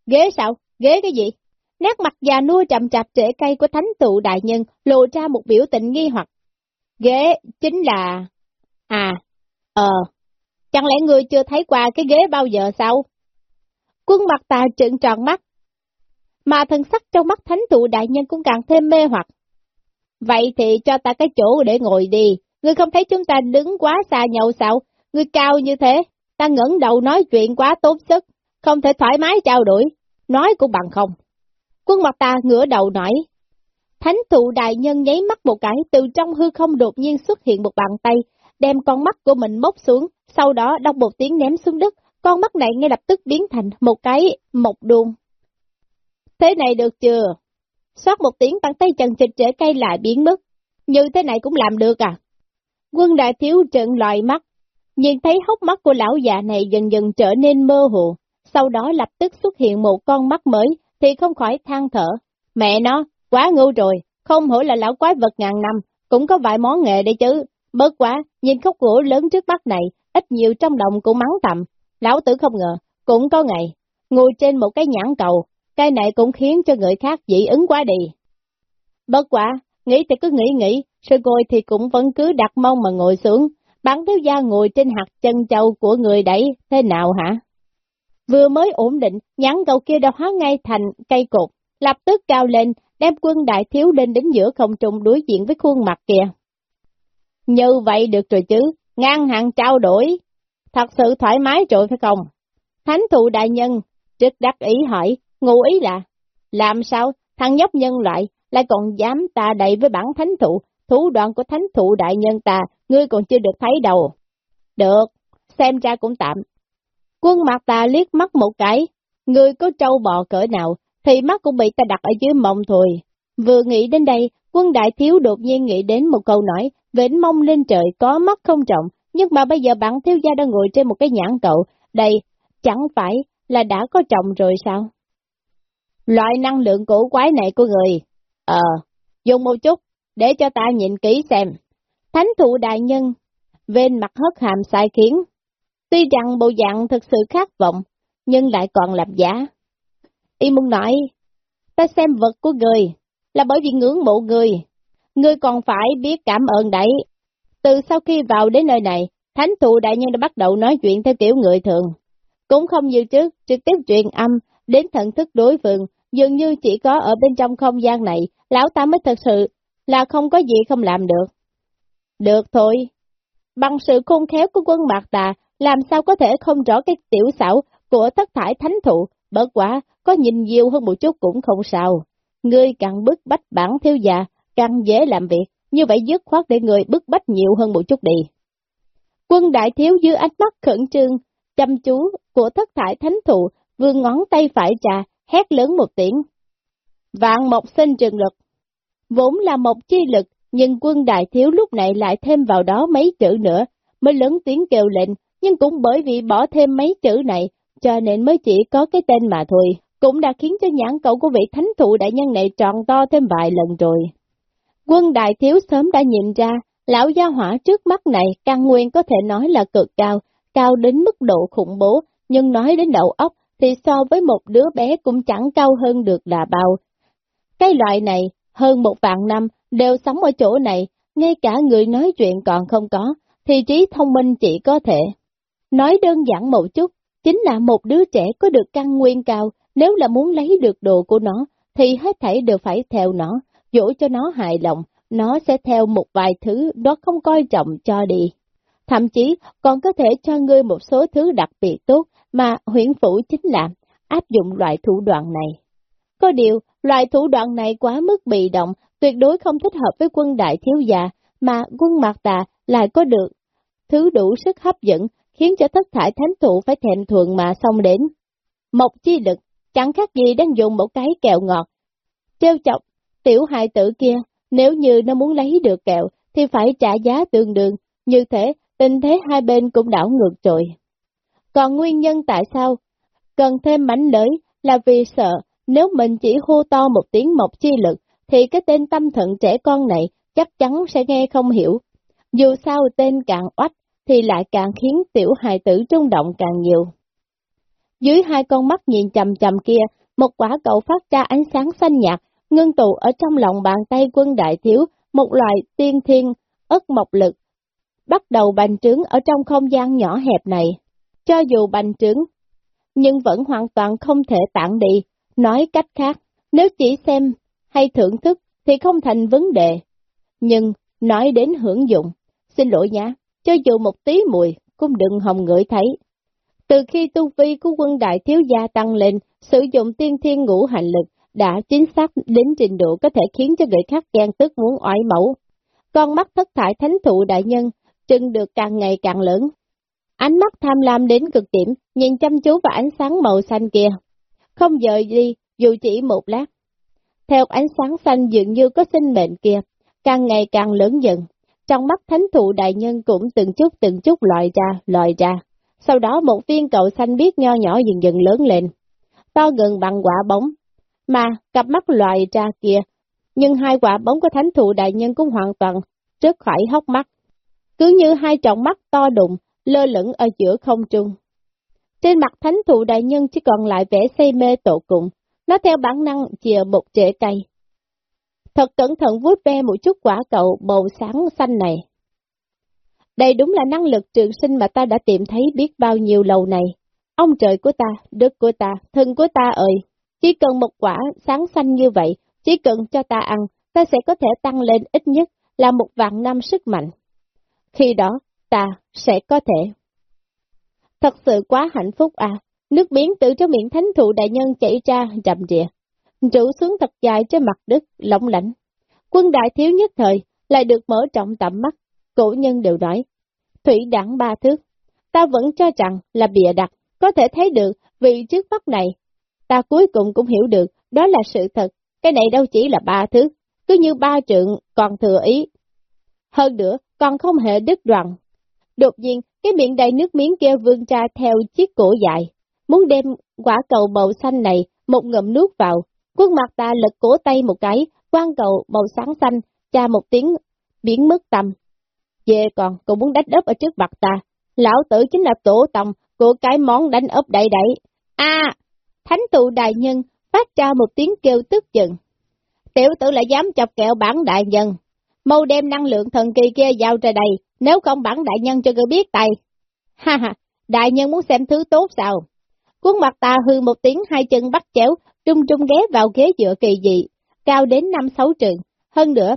Ghế sao? Ghế cái gì? Nét mặt già nua trầm chạp trễ cây của thánh tụ đại nhân lộ ra một biểu tình nghi hoặc. Ghế chính là... À, ờ, chẳng lẽ người chưa thấy qua cái ghế bao giờ sao? Quân mặt tà trợn tròn mắt, mà thần sắc trong mắt thánh tụ đại nhân cũng càng thêm mê hoặc. Vậy thì cho ta cái chỗ để ngồi đi, ngươi không thấy chúng ta đứng quá xa nhau sao? Ngươi cao như thế, ta ngẩng đầu nói chuyện quá tốn sức, không thể thoải mái trao đổi, nói cũng bằng không. Quân mặt ta ngửa đầu nói. Thánh thụ đại nhân nháy mắt một cái, từ trong hư không đột nhiên xuất hiện một bàn tay, đem con mắt của mình móc xuống, sau đó đọc một tiếng ném xuống đất, con mắt này ngay lập tức biến thành một cái mộc đuông. Thế này được chưa? Xoát một tiếng bàn tay trần trịch trở cây lại biến mất. Như thế này cũng làm được à? Quân đại thiếu trận loại mắt, nhìn thấy hốc mắt của lão già này dần dần trở nên mơ hồ, sau đó lập tức xuất hiện một con mắt mới, thì không khỏi than thở. Mẹ nó, quá ngu rồi, không hổ là lão quái vật ngàn năm, cũng có vài món nghệ đây chứ. Bớt quá, nhìn khúc gỗ lớn trước mắt này, ít nhiều trong lòng cũng mắng tầm. Lão tử không ngờ, cũng có ngày, ngồi trên một cái nhãn cầu, cái này cũng khiến cho người khác dị ứng quá đi. Bất quá, nghĩ thì cứ nghĩ nghĩ, rồi ngồi thì cũng vẫn cứ đặt mông mà ngồi xuống, bản thiếu gia ngồi trên hạt chân châu của người đẩy, thế nào hả? Vừa mới ổn định, nhãn cầu kia đã hóa ngay thành cây cột, lập tức cao lên, đem quân đại thiếu lên đến giữa không trung đối diện với khuôn mặt kia. Như vậy được rồi chứ, ngang hàng trao đổi, thật sự thoải mái rồi phải không? Thánh thụ đại nhân, trực đắc ý hỏi, ngụ ý là, làm sao thằng nhóc nhân loại lại còn dám ta đậy với bản thánh thụ, thủ đoạn của thánh thụ đại nhân ta, ngươi còn chưa được thấy đâu. Được, xem ra cũng tạm. Quân mặt ta liếc mắt một cái, ngươi có trâu bò cỡ nào, thì mắt cũng bị ta đặt ở dưới mông thôi. Vừa nghĩ đến đây, quân đại thiếu đột nhiên nghĩ đến một câu nói, vĩnh mông lên trời có mắt không trọng, nhưng mà bây giờ bạn thiếu gia đang ngồi trên một cái nhãn cậu, đây, chẳng phải là đã có trọng rồi sao? Loại năng lượng cổ quái này của người, ờ, dùng một chút, để cho ta nhìn kỹ xem. Thánh thụ đại nhân, bên mặt hất hàm sai khiến, tuy rằng bộ dạng thực sự khát vọng, nhưng lại còn làm giả. Y muốn nói, ta xem vật của người, là bởi vì ngưỡng mộ người, người còn phải biết cảm ơn đấy. Từ sau khi vào đến nơi này, thánh thụ đại nhân đã bắt đầu nói chuyện theo kiểu người thường. Cũng không như trước, trực tiếp truyền âm đến thần thức đối phương, dường như chỉ có ở bên trong không gian này, lão ta mới thật sự là không có gì không làm được. Được thôi, bằng sự khôn khéo của quân mạc tà, làm sao có thể không rõ cái tiểu xảo của thất thải thánh thụ, bất quả, có nhìn nhiều hơn một chút cũng không sao. Ngươi càng bức bách bản thiếu già, càng dễ làm việc, như vậy dứt khoát để người bức bách nhiều hơn một chút đi. Quân đại thiếu dưới ánh mắt khẩn trương, chăm chú của thất thải thánh thụ, vương ngón tay phải trà, hét lớn một tiếng. Vạn mộc sinh trường lực. Vốn là một chi lực, nhưng quân đại thiếu lúc này lại thêm vào đó mấy chữ nữa, mới lớn tiếng kêu lệnh, nhưng cũng bởi vì bỏ thêm mấy chữ này, cho nên mới chỉ có cái tên mà thôi, cũng đã khiến cho nhãn cậu của vị thánh thụ đại nhân này tròn to thêm vài lần rồi. Quân đại thiếu sớm đã nhìn ra, lão gia hỏa trước mắt này căn nguyên có thể nói là cực cao, cao đến mức độ khủng bố, nhưng nói đến đầu óc thì so với một đứa bé cũng chẳng cao hơn được là bao. Cái loại này, hơn một vạn năm, đều sống ở chỗ này, ngay cả người nói chuyện còn không có, thì trí thông minh chỉ có thể. Nói đơn giản một chút, chính là một đứa trẻ có được căn nguyên cao, nếu là muốn lấy được đồ của nó, thì hết thảy đều phải theo nó, dỗ cho nó hài lòng, nó sẽ theo một vài thứ đó không coi trọng cho đi. Thậm chí còn có thể cho ngươi một số thứ đặc biệt tốt mà huyện phủ chính là áp dụng loại thủ đoạn này. Có điều, loại thủ đoạn này quá mức bị động, tuyệt đối không thích hợp với quân đại thiếu già, mà quân mạc tà lại có được thứ đủ sức hấp dẫn, khiến cho thất thải thánh thụ phải thèm thuận mà xong đến. Mộc chi lực, chẳng khác gì đang dùng một cái kẹo ngọt. Trêu chọc, tiểu hài tử kia, nếu như nó muốn lấy được kẹo, thì phải trả giá tương đương, như thế, tình thế hai bên cũng đảo ngược rồi. Còn nguyên nhân tại sao? Cần thêm mảnh lưới là vì sợ nếu mình chỉ hô to một tiếng mộc chi lực, thì cái tên tâm thận trẻ con này chắc chắn sẽ nghe không hiểu. Dù sao tên càng oách thì lại càng khiến tiểu hài tử trung động càng nhiều. Dưới hai con mắt nhìn chầm chầm kia, một quả cầu phát ra ánh sáng xanh nhạt, ngưng tụ ở trong lòng bàn tay quân đại thiếu, một loại tiên thiên, ất mộc lực, bắt đầu bành trướng ở trong không gian nhỏ hẹp này. Cho dù bành trướng, nhưng vẫn hoàn toàn không thể tản đi. Nói cách khác, nếu chỉ xem hay thưởng thức thì không thành vấn đề. Nhưng, nói đến hưởng dụng, xin lỗi nhá, cho dù một tí mùi, cũng đừng hồng ngửi thấy. Từ khi tu vi của quân đại thiếu gia tăng lên, sử dụng tiên thiên ngũ hành lực đã chính xác đến trình độ có thể khiến cho người khác ghen tức muốn oải mẫu. Con mắt thất thải thánh thụ đại nhân, trưng được càng ngày càng lớn. Ánh mắt tham lam đến cực điểm, nhìn chăm chú vào ánh sáng màu xanh kia. Không dời đi, dù chỉ một lát. Theo ánh sáng xanh dường như có sinh mệnh kia, càng ngày càng lớn dần. Trong mắt thánh thụ đại nhân cũng từng chút từng chút loại ra, loại ra. Sau đó một viên cầu xanh biết nho nhỏ dần dần lớn lên, to gần bằng quả bóng. Mà, cặp mắt loại ra kia, nhưng hai quả bóng của thánh thụ đại nhân cũng hoàn toàn trước khỏi hốc mắt. Cứ như hai trọng mắt to đụng, lơ lửng ở giữa không trung. Trên mặt thánh thụ đại nhân chỉ còn lại vẻ say mê tổ cùng, nó theo bản năng chìa một trễ cây. Thật cẩn thận vuốt ve một chút quả cầu bầu sáng xanh này. Đây đúng là năng lực trường sinh mà ta đã tìm thấy biết bao nhiêu lâu này. Ông trời của ta, đức của ta, thân của ta ơi, chỉ cần một quả sáng xanh như vậy, chỉ cần cho ta ăn, ta sẽ có thể tăng lên ít nhất là một vạn năm sức mạnh. Khi đó, ta sẽ có thể. Thật sự quá hạnh phúc à, nước biến từ trong miệng thánh thụ đại nhân chảy ra rầm rìa, trụ xuống thật dài trên mặt đất, lỏng lạnh. Quân đại thiếu nhất thời, lại được mở trọng tầm mắt, cổ nhân đều nói, thủy đẳng ba thước, ta vẫn cho rằng là bịa đặt, có thể thấy được vì trước mắt này. Ta cuối cùng cũng hiểu được, đó là sự thật, cái này đâu chỉ là ba thước, cứ như ba trượng còn thừa ý. Hơn nữa, còn không hề đứt đoạn. Đột nhiên, cái miệng đầy nước miếng kia vươn ra theo chiếc cổ dài, muốn đem quả cầu màu xanh này một ngậm nuốt vào. Quân mặt ta lật cổ tay một cái, quan cầu màu sáng xanh, cha một tiếng, biến mất tầm. Về còn, cậu muốn đánh ấp ở trước mặt ta. Lão tử chính là tổ tòng của cái món đánh ấp đẩy đẩy. a thánh tụ đại nhân phát ra một tiếng kêu tức giận. Tiểu tử lại dám chọc kẹo bản đại nhân. Mau đem năng lượng thần kỳ kia giao ra đây, nếu không bản đại nhân cho ngươi biết tay. Ha ha, đại nhân muốn xem thứ tốt sao? Cuốn mặt ta hư một tiếng hai chân bắt chéo, trung trung ghé vào ghế dựa kỳ dị, cao đến năm sáu trường. Hơn nữa,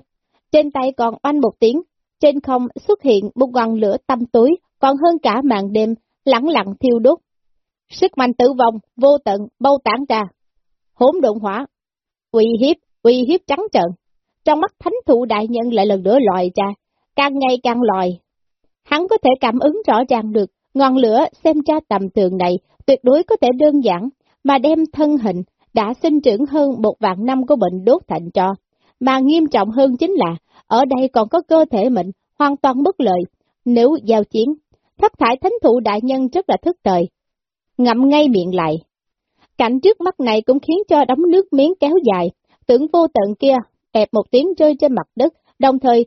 trên tay còn oanh một tiếng, trên không xuất hiện một ngọn lửa tâm túi, còn hơn cả màn đêm, lặng lặng thiêu đốt. Sức mạnh tử vong, vô tận, bâu tản ra. Hỗn độn hỏa, uy hiếp, uy hiếp trắng trợn. Trong mắt thánh thụ đại nhân lại lần nữa lòi ra, càng ngày càng lòi. Hắn có thể cảm ứng rõ ràng được, ngọn lửa xem ra tầm thường này tuyệt đối có thể đơn giản, mà đem thân hình đã sinh trưởng hơn một vạn năm của bệnh đốt thành cho. Mà nghiêm trọng hơn chính là, ở đây còn có cơ thể mình hoàn toàn bất lợi, nếu giao chiến. Thất thải thánh thụ đại nhân rất là thức thời, ngậm ngay miệng lại. Cảnh trước mắt này cũng khiến cho đóng nước miếng kéo dài, tưởng vô tận kia, đẹp một tiếng rơi trên mặt đất, đồng thời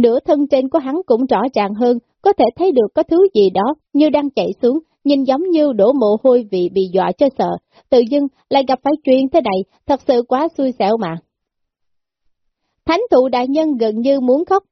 nửa thân trên của hắn cũng rõ ràng hơn, có thể thấy được có thứ gì đó như đang chạy xuống, nhìn giống như đổ mồ hôi vì bị dọa cho sợ, tự dưng lại gặp phải chuyện thế này, thật sự quá xui xẻo mà. Thánh thụ đại nhân gần như muốn khóc.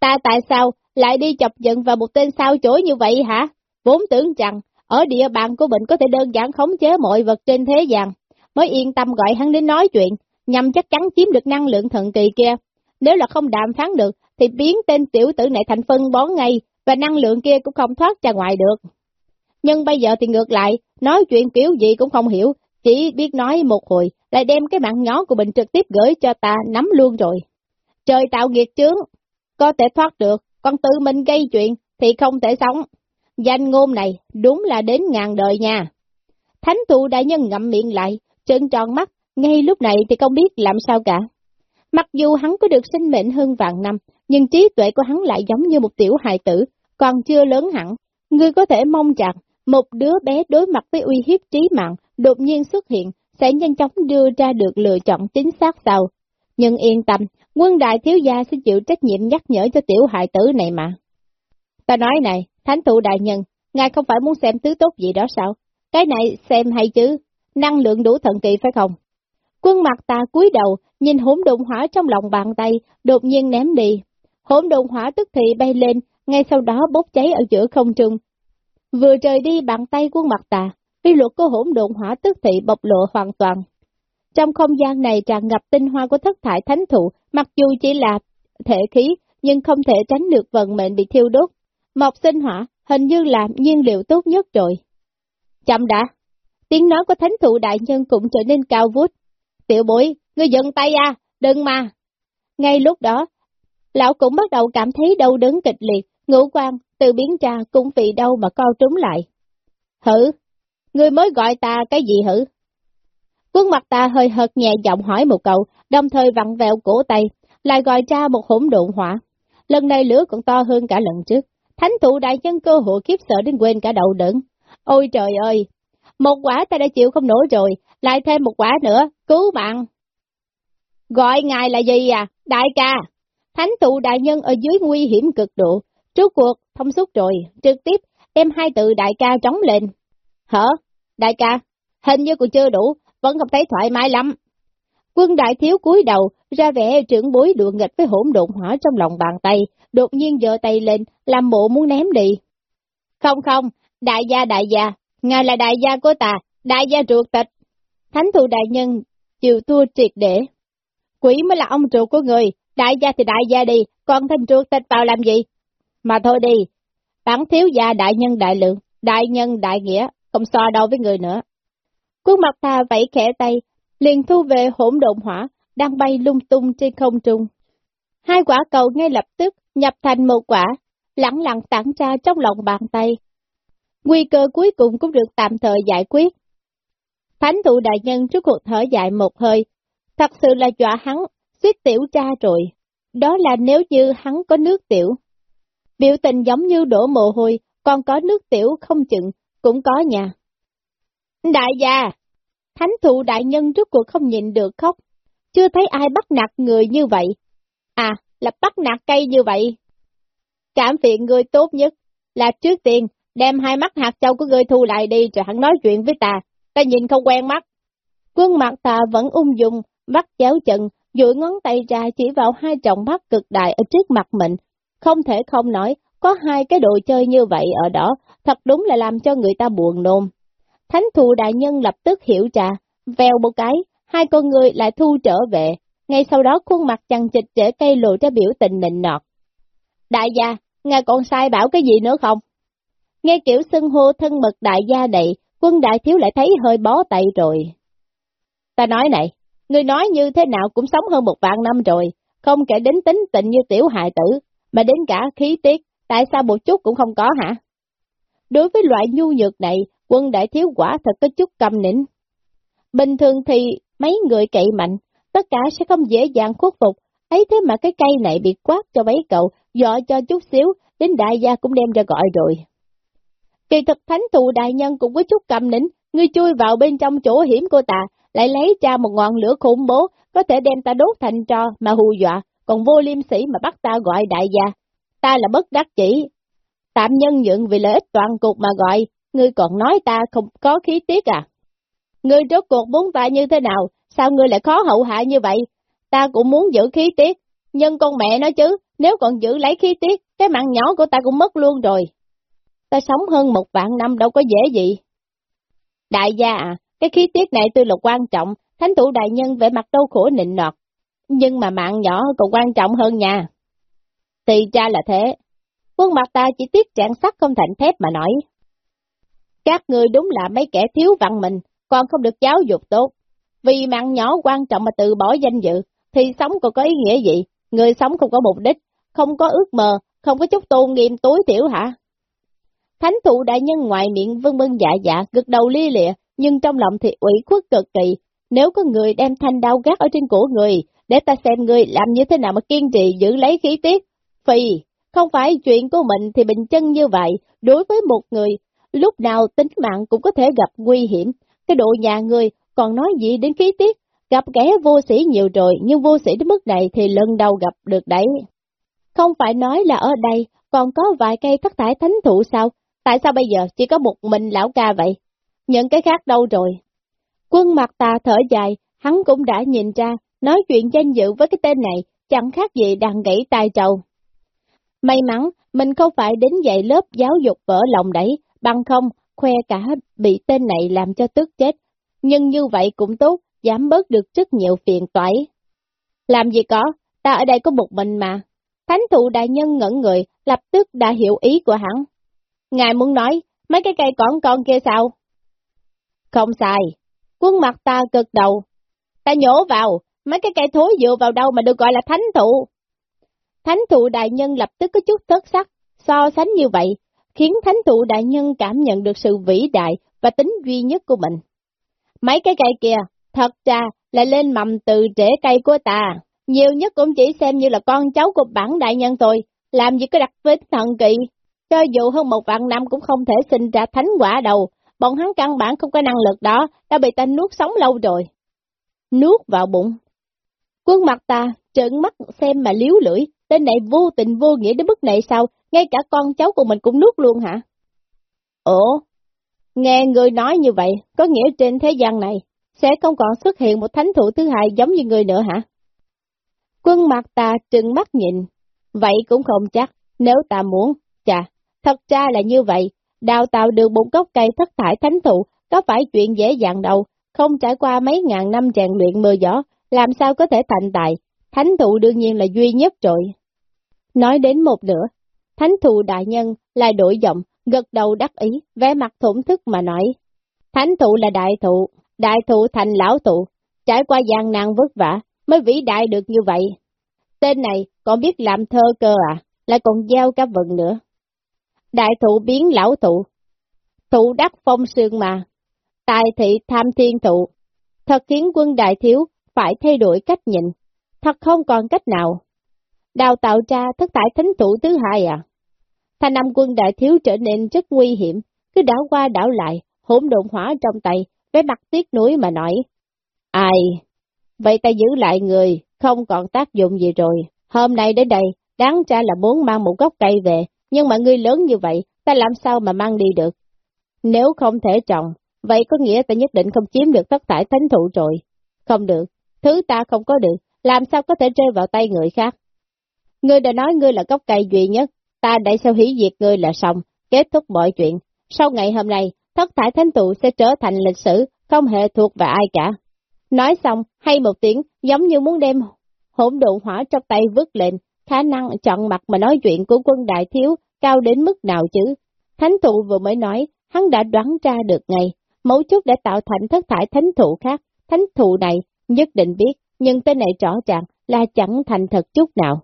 Ta tại sao lại đi chọc giận vào một tên sao chổi như vậy hả? Vốn tưởng rằng, ở địa bàn của mình có thể đơn giản khống chế mọi vật trên thế gian, mới yên tâm gọi hắn đến nói chuyện, nhằm chắc chắn chiếm được năng lượng thần kỳ kia. Nếu là không đàm phán được, thì biến tên tiểu tử này thành phân bón ngay, và năng lượng kia cũng không thoát ra ngoài được. Nhưng bây giờ thì ngược lại, nói chuyện kiểu gì cũng không hiểu, chỉ biết nói một hồi, lại đem cái mạng nhỏ của mình trực tiếp gửi cho ta nắm luôn rồi. Trời tạo nghiệt chướng, có thể thoát được, còn tự mình gây chuyện thì không thể sống. Danh ngôn này đúng là đến ngàn đời nha. Thánh thụ đại nhân ngậm miệng lại, trơn tròn mắt, ngay lúc này thì không biết làm sao cả. Mặc dù hắn có được sinh mệnh hơn vạn năm, nhưng trí tuệ của hắn lại giống như một tiểu hài tử, còn chưa lớn hẳn. Ngươi có thể mong rằng, một đứa bé đối mặt với uy hiếp trí mạng, đột nhiên xuất hiện, sẽ nhanh chóng đưa ra được lựa chọn chính xác sau. Nhưng yên tâm, quân đại thiếu gia sẽ chịu trách nhiệm nhắc nhở cho tiểu hài tử này mà. Ta nói này, thánh thụ đại nhân, ngài không phải muốn xem thứ tốt gì đó sao? Cái này xem hay chứ, năng lượng đủ thần kỳ phải không? Quân mặt ta cúi đầu, nhìn hỗn độn hỏa trong lòng bàn tay, đột nhiên ném đi. Hỗn độn hỏa tức thì bay lên, ngay sau đó bốc cháy ở giữa không trung. Vừa rời đi bàn tay quân mặt tà, quy luật của hỗn độn hỏa tức thị bộc lộ hoàn toàn. Trong không gian này tràn ngập tinh hoa của thất thải thánh thụ, mặc dù chỉ là thể khí, nhưng không thể tránh được vận mệnh bị thiêu đốt. Mọc sinh hỏa, hình như là nhiên liệu tốt nhất rồi. Chậm đã, tiếng nói của thánh thụ đại nhân cũng trở nên cao vút. Tiểu bối, ngươi dừng tay à, đừng mà. Ngay lúc đó, lão cũng bắt đầu cảm thấy đau đớn kịch liệt, ngũ quan, từ biến tra cũng vì đâu mà co trúng lại. Hử? Ngươi mới gọi ta cái gì hử? Quân mặt ta hơi hợt nhẹ giọng hỏi một câu, đồng thời vặn vẹo cổ tay, lại gọi ra một hỗn độn hỏa. Lần này lửa còn to hơn cả lần trước. Thánh thụ đại nhân cơ hội khiếp sợ đến quên cả đầu đựng. Ôi trời ơi! Một quả ta đã chịu không nổi rồi, lại thêm một quả nữa, cứu mạng! Gọi ngài là gì à? Đại ca! Thánh Tụ đại nhân ở dưới nguy hiểm cực độ, trước cuộc, thông suốt rồi, trực tiếp đem hai từ đại ca trống lên. Hả? Đại ca? Hình như còn chưa đủ, vẫn không thấy thoải mái lắm. Quân đại thiếu cúi đầu, ra vẻ trưởng bối đùa nghịch với hỗn độn hỏa trong lòng bàn tay, đột nhiên giơ tay lên, làm bộ muốn ném đi. Không không, đại gia đại gia, ngài là đại gia của ta, đại gia ruột tịch. Thánh thù đại nhân, chịu thua triệt để. Quỷ mới là ông ruột của người, đại gia thì đại gia đi, còn thanh ruột tịch vào làm gì? Mà thôi đi, bản thiếu gia đại nhân đại lượng, đại nhân đại nghĩa, không so đâu với người nữa. Khuôn mặt ta vẫy khẽ tay, liền thu về hỗn độn hỏa, đang bay lung tung trên không trung. Hai quả cầu ngay lập tức nhập thành một quả, lặng lặng tản ra trong lòng bàn tay. Nguy cơ cuối cùng cũng được tạm thời giải quyết. Thánh thụ đại nhân trước cuộc thở dài một hơi, thật sự là dọa hắn, suýt tiểu tra rồi. Đó là nếu như hắn có nước tiểu. Biểu tình giống như đổ mồ hôi, còn có nước tiểu không chừng, cũng có nhà. Đại gia, thánh thụ đại nhân trước cuộc không nhìn được khóc, chưa thấy ai bắt nạt người như vậy. À, là bắt nạt cây như vậy. Cảm phiền người tốt nhất là trước tiên đem hai mắt hạt châu của người thu lại đi rồi hắn nói chuyện với ta, ta nhìn không quen mắt. Quân mặt ta vẫn ung dung, bắt chéo chân, duỗi ngón tay ra chỉ vào hai trọng mắt cực đại ở trước mặt mình. Không thể không nói, có hai cái đồ chơi như vậy ở đó, thật đúng là làm cho người ta buồn nôn. Thánh thù đại nhân lập tức hiểu ra, vèo một cái, hai con người lại thu trở về. Ngay sau đó khuôn mặt chằng chịch trễ cây lộ ra biểu tình nịnh nọt. Đại gia, ngài còn sai bảo cái gì nữa không? Nghe kiểu xưng hô thân mật đại gia này, quân đại thiếu lại thấy hơi bó tay rồi. Ta nói này, người nói như thế nào cũng sống hơn một vạn năm rồi, không kể đến tính tình như tiểu hài tử, mà đến cả khí tiết, tại sao một chút cũng không có hả? Đối với loại nhu nhược này, quân đại thiếu quả thật có chút cầm nịnh. Bình thường thì mấy người cậy mạnh, tất cả sẽ không dễ dàng khuất phục, ấy thế mà cái cây này bị quát cho mấy cậu, dọ cho chút xíu, đến đại gia cũng đem ra gọi rồi. Kỳ thực thánh thù đại nhân cũng có chút cầm nịnh, ngươi chui vào bên trong chỗ hiểm của ta, lại lấy ra một ngọn lửa khủng bố, có thể đem ta đốt thành tro mà hù dọa, còn vô liêm sĩ mà bắt ta gọi đại gia. Ta là bất đắc chỉ. Tạm nhân nhượng vì lợi ích toàn cục mà gọi, ngươi còn nói ta không có khí tiết à? Ngươi rốt cuộc muốn ta như thế nào, sao ngươi lại khó hậu hạ như vậy? Ta cũng muốn giữ khí tiết, nhưng con mẹ nói chứ, nếu còn giữ lấy khí tiết, cái mạng nhỏ của ta cũng mất luôn rồi. Ta sống hơn một vạn năm đâu có dễ gì. Đại gia à, cái khí tiết này tuy là quan trọng, thánh thủ đại nhân vẻ mặt đau khổ nịnh nọt. Nhưng mà mạng nhỏ còn quan trọng hơn nha. Thì ra là thế. Quân mặt ta chỉ tiếc trạng sắt không thành thép mà nói. Các người đúng là mấy kẻ thiếu văn mình, còn không được giáo dục tốt. Vì mạng nhỏ quan trọng mà từ bỏ danh dự, thì sống còn có ý nghĩa gì? Người sống không có mục đích, không có ước mơ, không có chút tôn nghiêm tối thiểu hả? Thánh thụ đại nhân ngoài miệng vân vân dạ dạ, gật đầu lia lịa, nhưng trong lòng thì ủy khuất cực kỳ. Nếu có người đem thanh đao gác ở trên cổ người, để ta xem người làm như thế nào mà kiên trì giữ lấy khí tiết. Phi, không phải chuyện của mình thì bình chân như vậy, đối với một người, lúc nào tính mạng cũng có thể gặp nguy hiểm. Cái độ nhà người còn nói gì đến khí tiết, gặp kẻ vô sĩ nhiều rồi, nhưng vô sĩ đến mức này thì lần đầu gặp được đấy. Không phải nói là ở đây còn có vài cây thất thải thánh thụ sao, tại sao bây giờ chỉ có một mình lão ca vậy? Những cái khác đâu rồi? Quân mặt tà thở dài, hắn cũng đã nhìn ra, nói chuyện danh dự với cái tên này, chẳng khác gì đang gãy tai trầu. May mắn, mình không phải đến dạy lớp giáo dục vỡ lòng đấy, bằng không, khoe cả bị tên này làm cho tức chết. Nhưng như vậy cũng tốt, giảm bớt được rất nhiều phiền toái. Làm gì có, ta ở đây có một mình mà. Thánh thụ đại nhân ngẩn người, lập tức đã hiểu ý của hắn. Ngài muốn nói, mấy cái cây cỏn con kia sao? Không sai, quân mặt ta cực đầu. Ta nhổ vào, mấy cái cây thối dựa vào đâu mà được gọi là thánh thụ. Thánh thụ đại nhân lập tức có chút thất sắc, So sánh như vậy, khiến thánh thụ đại nhân cảm nhận được sự vĩ đại và tính duy nhất của mình. Mấy cái cây kia, thật ra là lên mầm từ rễ cây của ta, nhiều nhất cũng chỉ xem như là con cháu của bản đại nhân thôi, làm gì có đặc vết thần kỳ. Cho dù hơn một vạn năm cũng không thể sinh ra thánh quả đầu, bọn hắn căn bản không có năng lực đó, đã bị ta nuốt sống lâu rồi. Nuốt vào bụng. Quân mặt ta, trợn mắt xem mà liếu lưỡi, tên này vô tình vô nghĩa đến mức này sao, ngay cả con cháu của mình cũng nuốt luôn hả? Ủa? Nghe người nói như vậy, có nghĩa trên thế gian này, sẽ không còn xuất hiện một thánh thủ thứ hai giống như người nữa hả? Quân mặt ta trừng mắt nhìn, vậy cũng không chắc, nếu ta muốn, chà, thật ra là như vậy, đào tạo được một gốc cây thất thải thánh thụ, có phải chuyện dễ dàng đâu, không trải qua mấy ngàn năm rèn luyện mưa gió, làm sao có thể thành tài, thánh thụ đương nhiên là duy nhất rồi. Nói đến một nửa, thánh thụ đại nhân lại đổi giọng, gật đầu đắc ý, vẻ mặt thổn thức mà nói. Thánh thụ là đại thụ, đại thụ thành lão thụ, trải qua gian nan vất vả, mới vĩ đại được như vậy. Tên này còn biết làm thơ cơ à, lại còn gieo cả vần nữa. Đại thụ biến lão thụ, thụ đắc phong sương mà, tài thị tham thiên thụ, thật khiến quân đại thiếu phải thay đổi cách nhìn, thật không còn cách nào. Đào tạo ra thất tải thánh thủ thứ hai à? Thanh năm quân đại thiếu trở nên rất nguy hiểm, cứ đảo qua đảo lại, hỗn độn hỏa trong tay, với mặt tiếc núi mà nói. Ai? Vậy ta giữ lại người, không còn tác dụng gì rồi. Hôm nay đến đây, đáng ra là muốn mang một gốc cây về, nhưng mà ngươi lớn như vậy, ta làm sao mà mang đi được? Nếu không thể trồng, vậy có nghĩa ta nhất định không chiếm được tất thải thánh thụ rồi. Không được, thứ ta không có được, làm sao có thể rơi vào tay người khác? Ngươi đã nói ngươi là gốc cây duy nhất, ta đã sao hủy diệt ngươi là xong, kết thúc mọi chuyện. Sau ngày hôm nay, thất thải thánh tụ sẽ trở thành lịch sử, không hề thuộc về ai cả. Nói xong, hay một tiếng, giống như muốn đem hỗn độn hỏa trong tay vứt lên, khả năng chọn mặt mà nói chuyện của quân đại thiếu cao đến mức nào chứ. Thánh thụ vừa mới nói, hắn đã đoán ra được ngay, mấu chốt đã tạo thành thất thải thánh thụ khác. Thánh thụ này nhất định biết, nhưng tên này rõ ràng là chẳng thành thật chút nào.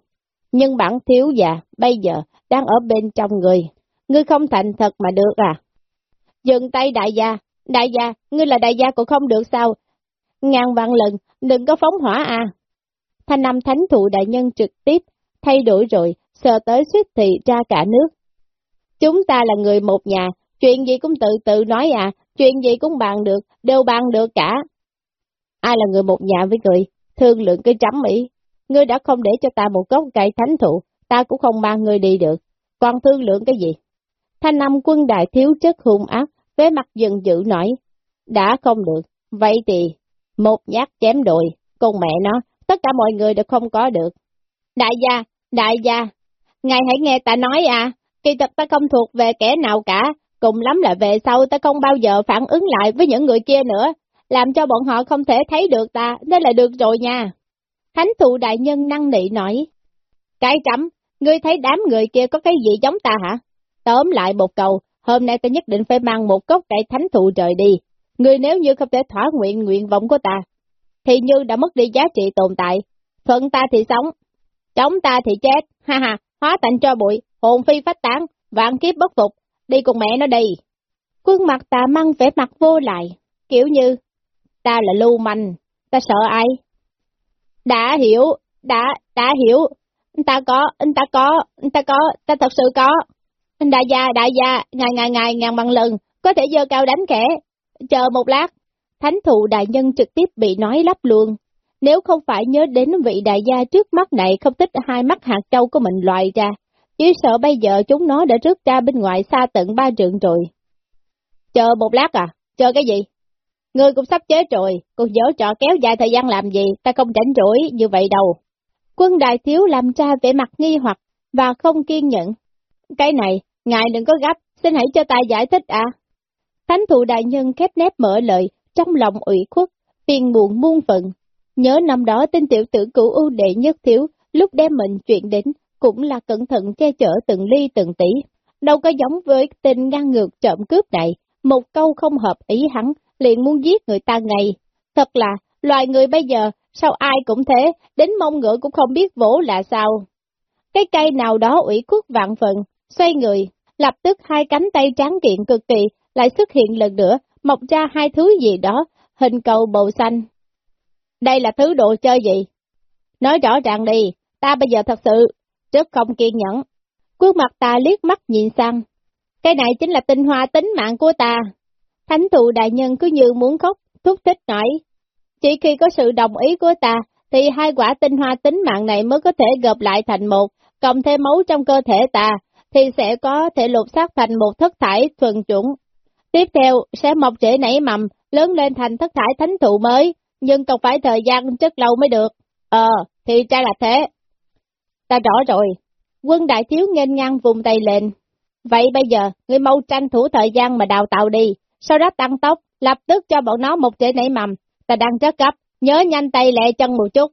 Nhưng bản thiếu già, bây giờ, đang ở bên trong người. Ngươi không thành thật mà được à? Dừng tay đại gia, đại gia, ngươi là đại gia cũng không được sao? Ngàn vạn lần, đừng có phóng hỏa à. Thanh năm thánh thụ đại nhân trực tiếp, thay đổi rồi, sợ tới suýt thì ra cả nước. Chúng ta là người một nhà, chuyện gì cũng tự tự nói à, chuyện gì cũng bàn được, đều bàn được cả. Ai là người một nhà với người, thương lượng cái chấm mỹ. ngươi đã không để cho ta một gốc cây thánh thụ, ta cũng không mang ngươi đi được, còn thương lượng cái gì? Thanh năm quân đại thiếu chất hung ác, với mặt dần dữ nói, đã không được, vậy thì, một nhát chém đùi, con mẹ nó, tất cả mọi người đều không có được. Đại gia, đại gia, ngài hãy nghe ta nói à, kỳ thật ta không thuộc về kẻ nào cả, cùng lắm là về sau ta không bao giờ phản ứng lại với những người kia nữa, làm cho bọn họ không thể thấy được ta, nên là được rồi nha. Thánh thụ đại nhân năng nị nói, cái chấm, ngươi thấy đám người kia có cái gì giống ta hả? Tóm lại một câu, hôm nay ta nhất định phải mang một cốc cây thánh thụ trời đi. Ngươi nếu như không thể thỏa nguyện nguyện vọng của ta, thì như đã mất đi giá trị tồn tại. Phận ta thì sống, chống ta thì chết, ha ha, hóa thành cho bụi, hồn phi phách tán, vạn kiếp bất phục, đi cùng mẹ nó đi. Quân mặt tà măng vẻ mặt vô lại, kiểu như, ta là lưu manh, ta sợ ai? Đã hiểu, đã, đã hiểu, ta có, ta có, ta có, ta thật sự có. Đại gia, đại gia, ngài ngài ngài ngàn bằng lần, có thể dơ cao đánh kẻ. Chờ một lát, thánh thụ đại nhân trực tiếp bị nói lắp luôn. Nếu không phải nhớ đến vị đại gia trước mắt này không thích hai mắt hạt châu của mình loại ra, chỉ sợ bây giờ chúng nó đã rớt ra bên ngoài xa tận ba trượng rồi. Chờ một lát à, chờ cái gì? Ngươi cũng sắp chết rồi, còn dở trò kéo dài thời gian làm gì, ta không rảnh rỗi như vậy đâu. Quân đại thiếu làm ra vẻ mặt nghi hoặc và không kiên nhẫn. Cái này, ngài đừng có gấp, xin hãy cho ta giải thích à. Thánh thụ đại nhân khép nép mở lời, trong lòng ủy khuất, phiền muộn muôn phận. Nhớ năm đó tên tiểu tử cửu ưu đệ nhất thiếu, lúc đem mình chuyện đến, cũng là cẩn thận che chở từng ly từng tỷ. Đâu có giống với tên ngang ngược trộm cướp này, một câu không hợp ý hắn, liền muốn giết người ta ngay. Thật là, loài người bây giờ, sao ai cũng thế, đến mông ngựa cũng không biết vỗ là sao. Cái cây nào đó ủy khuất vạn phần, xoay người, lập tức hai cánh tay tráng kiện cực kỳ lại xuất hiện lần nữa, mọc ra hai thứ gì đó, hình cầu bầu xanh. Đây là thứ đồ chơi gì? Nói rõ ràng đi, ta bây giờ thật sự rất không kiên nhẫn. Khuôn mặt ta liếc mắt nhìn sang. Cái này chính là tinh hoa tính mạng của ta. Thánh thụ đại nhân cứ như muốn khóc, thúc thích nói. Chỉ khi có sự đồng ý của ta, thì hai quả tinh hoa tính mạng này mới có thể gộp lại thành một, cộng thêm máu trong cơ thể ta, thì sẽ có thể lột xác thành một thất thải thuần chuẩn. Tiếp theo, sẽ mọc rễ nảy mầm, lớn lên thành thất thải thánh thụ mới, nhưng còn phải thời gian rất lâu mới được. Ờ, thì ra là thế. Ta rõ rồi. Quân đại thiếu nghênh ngang vùng tay lên. Vậy bây giờ, người mau tranh thủ thời gian mà đào tạo đi, sau đó tăng tốc, lập tức cho bọn nó một trễ nảy mầm. Ta đang rất gấp, nhớ nhanh tay lẹ chân một chút.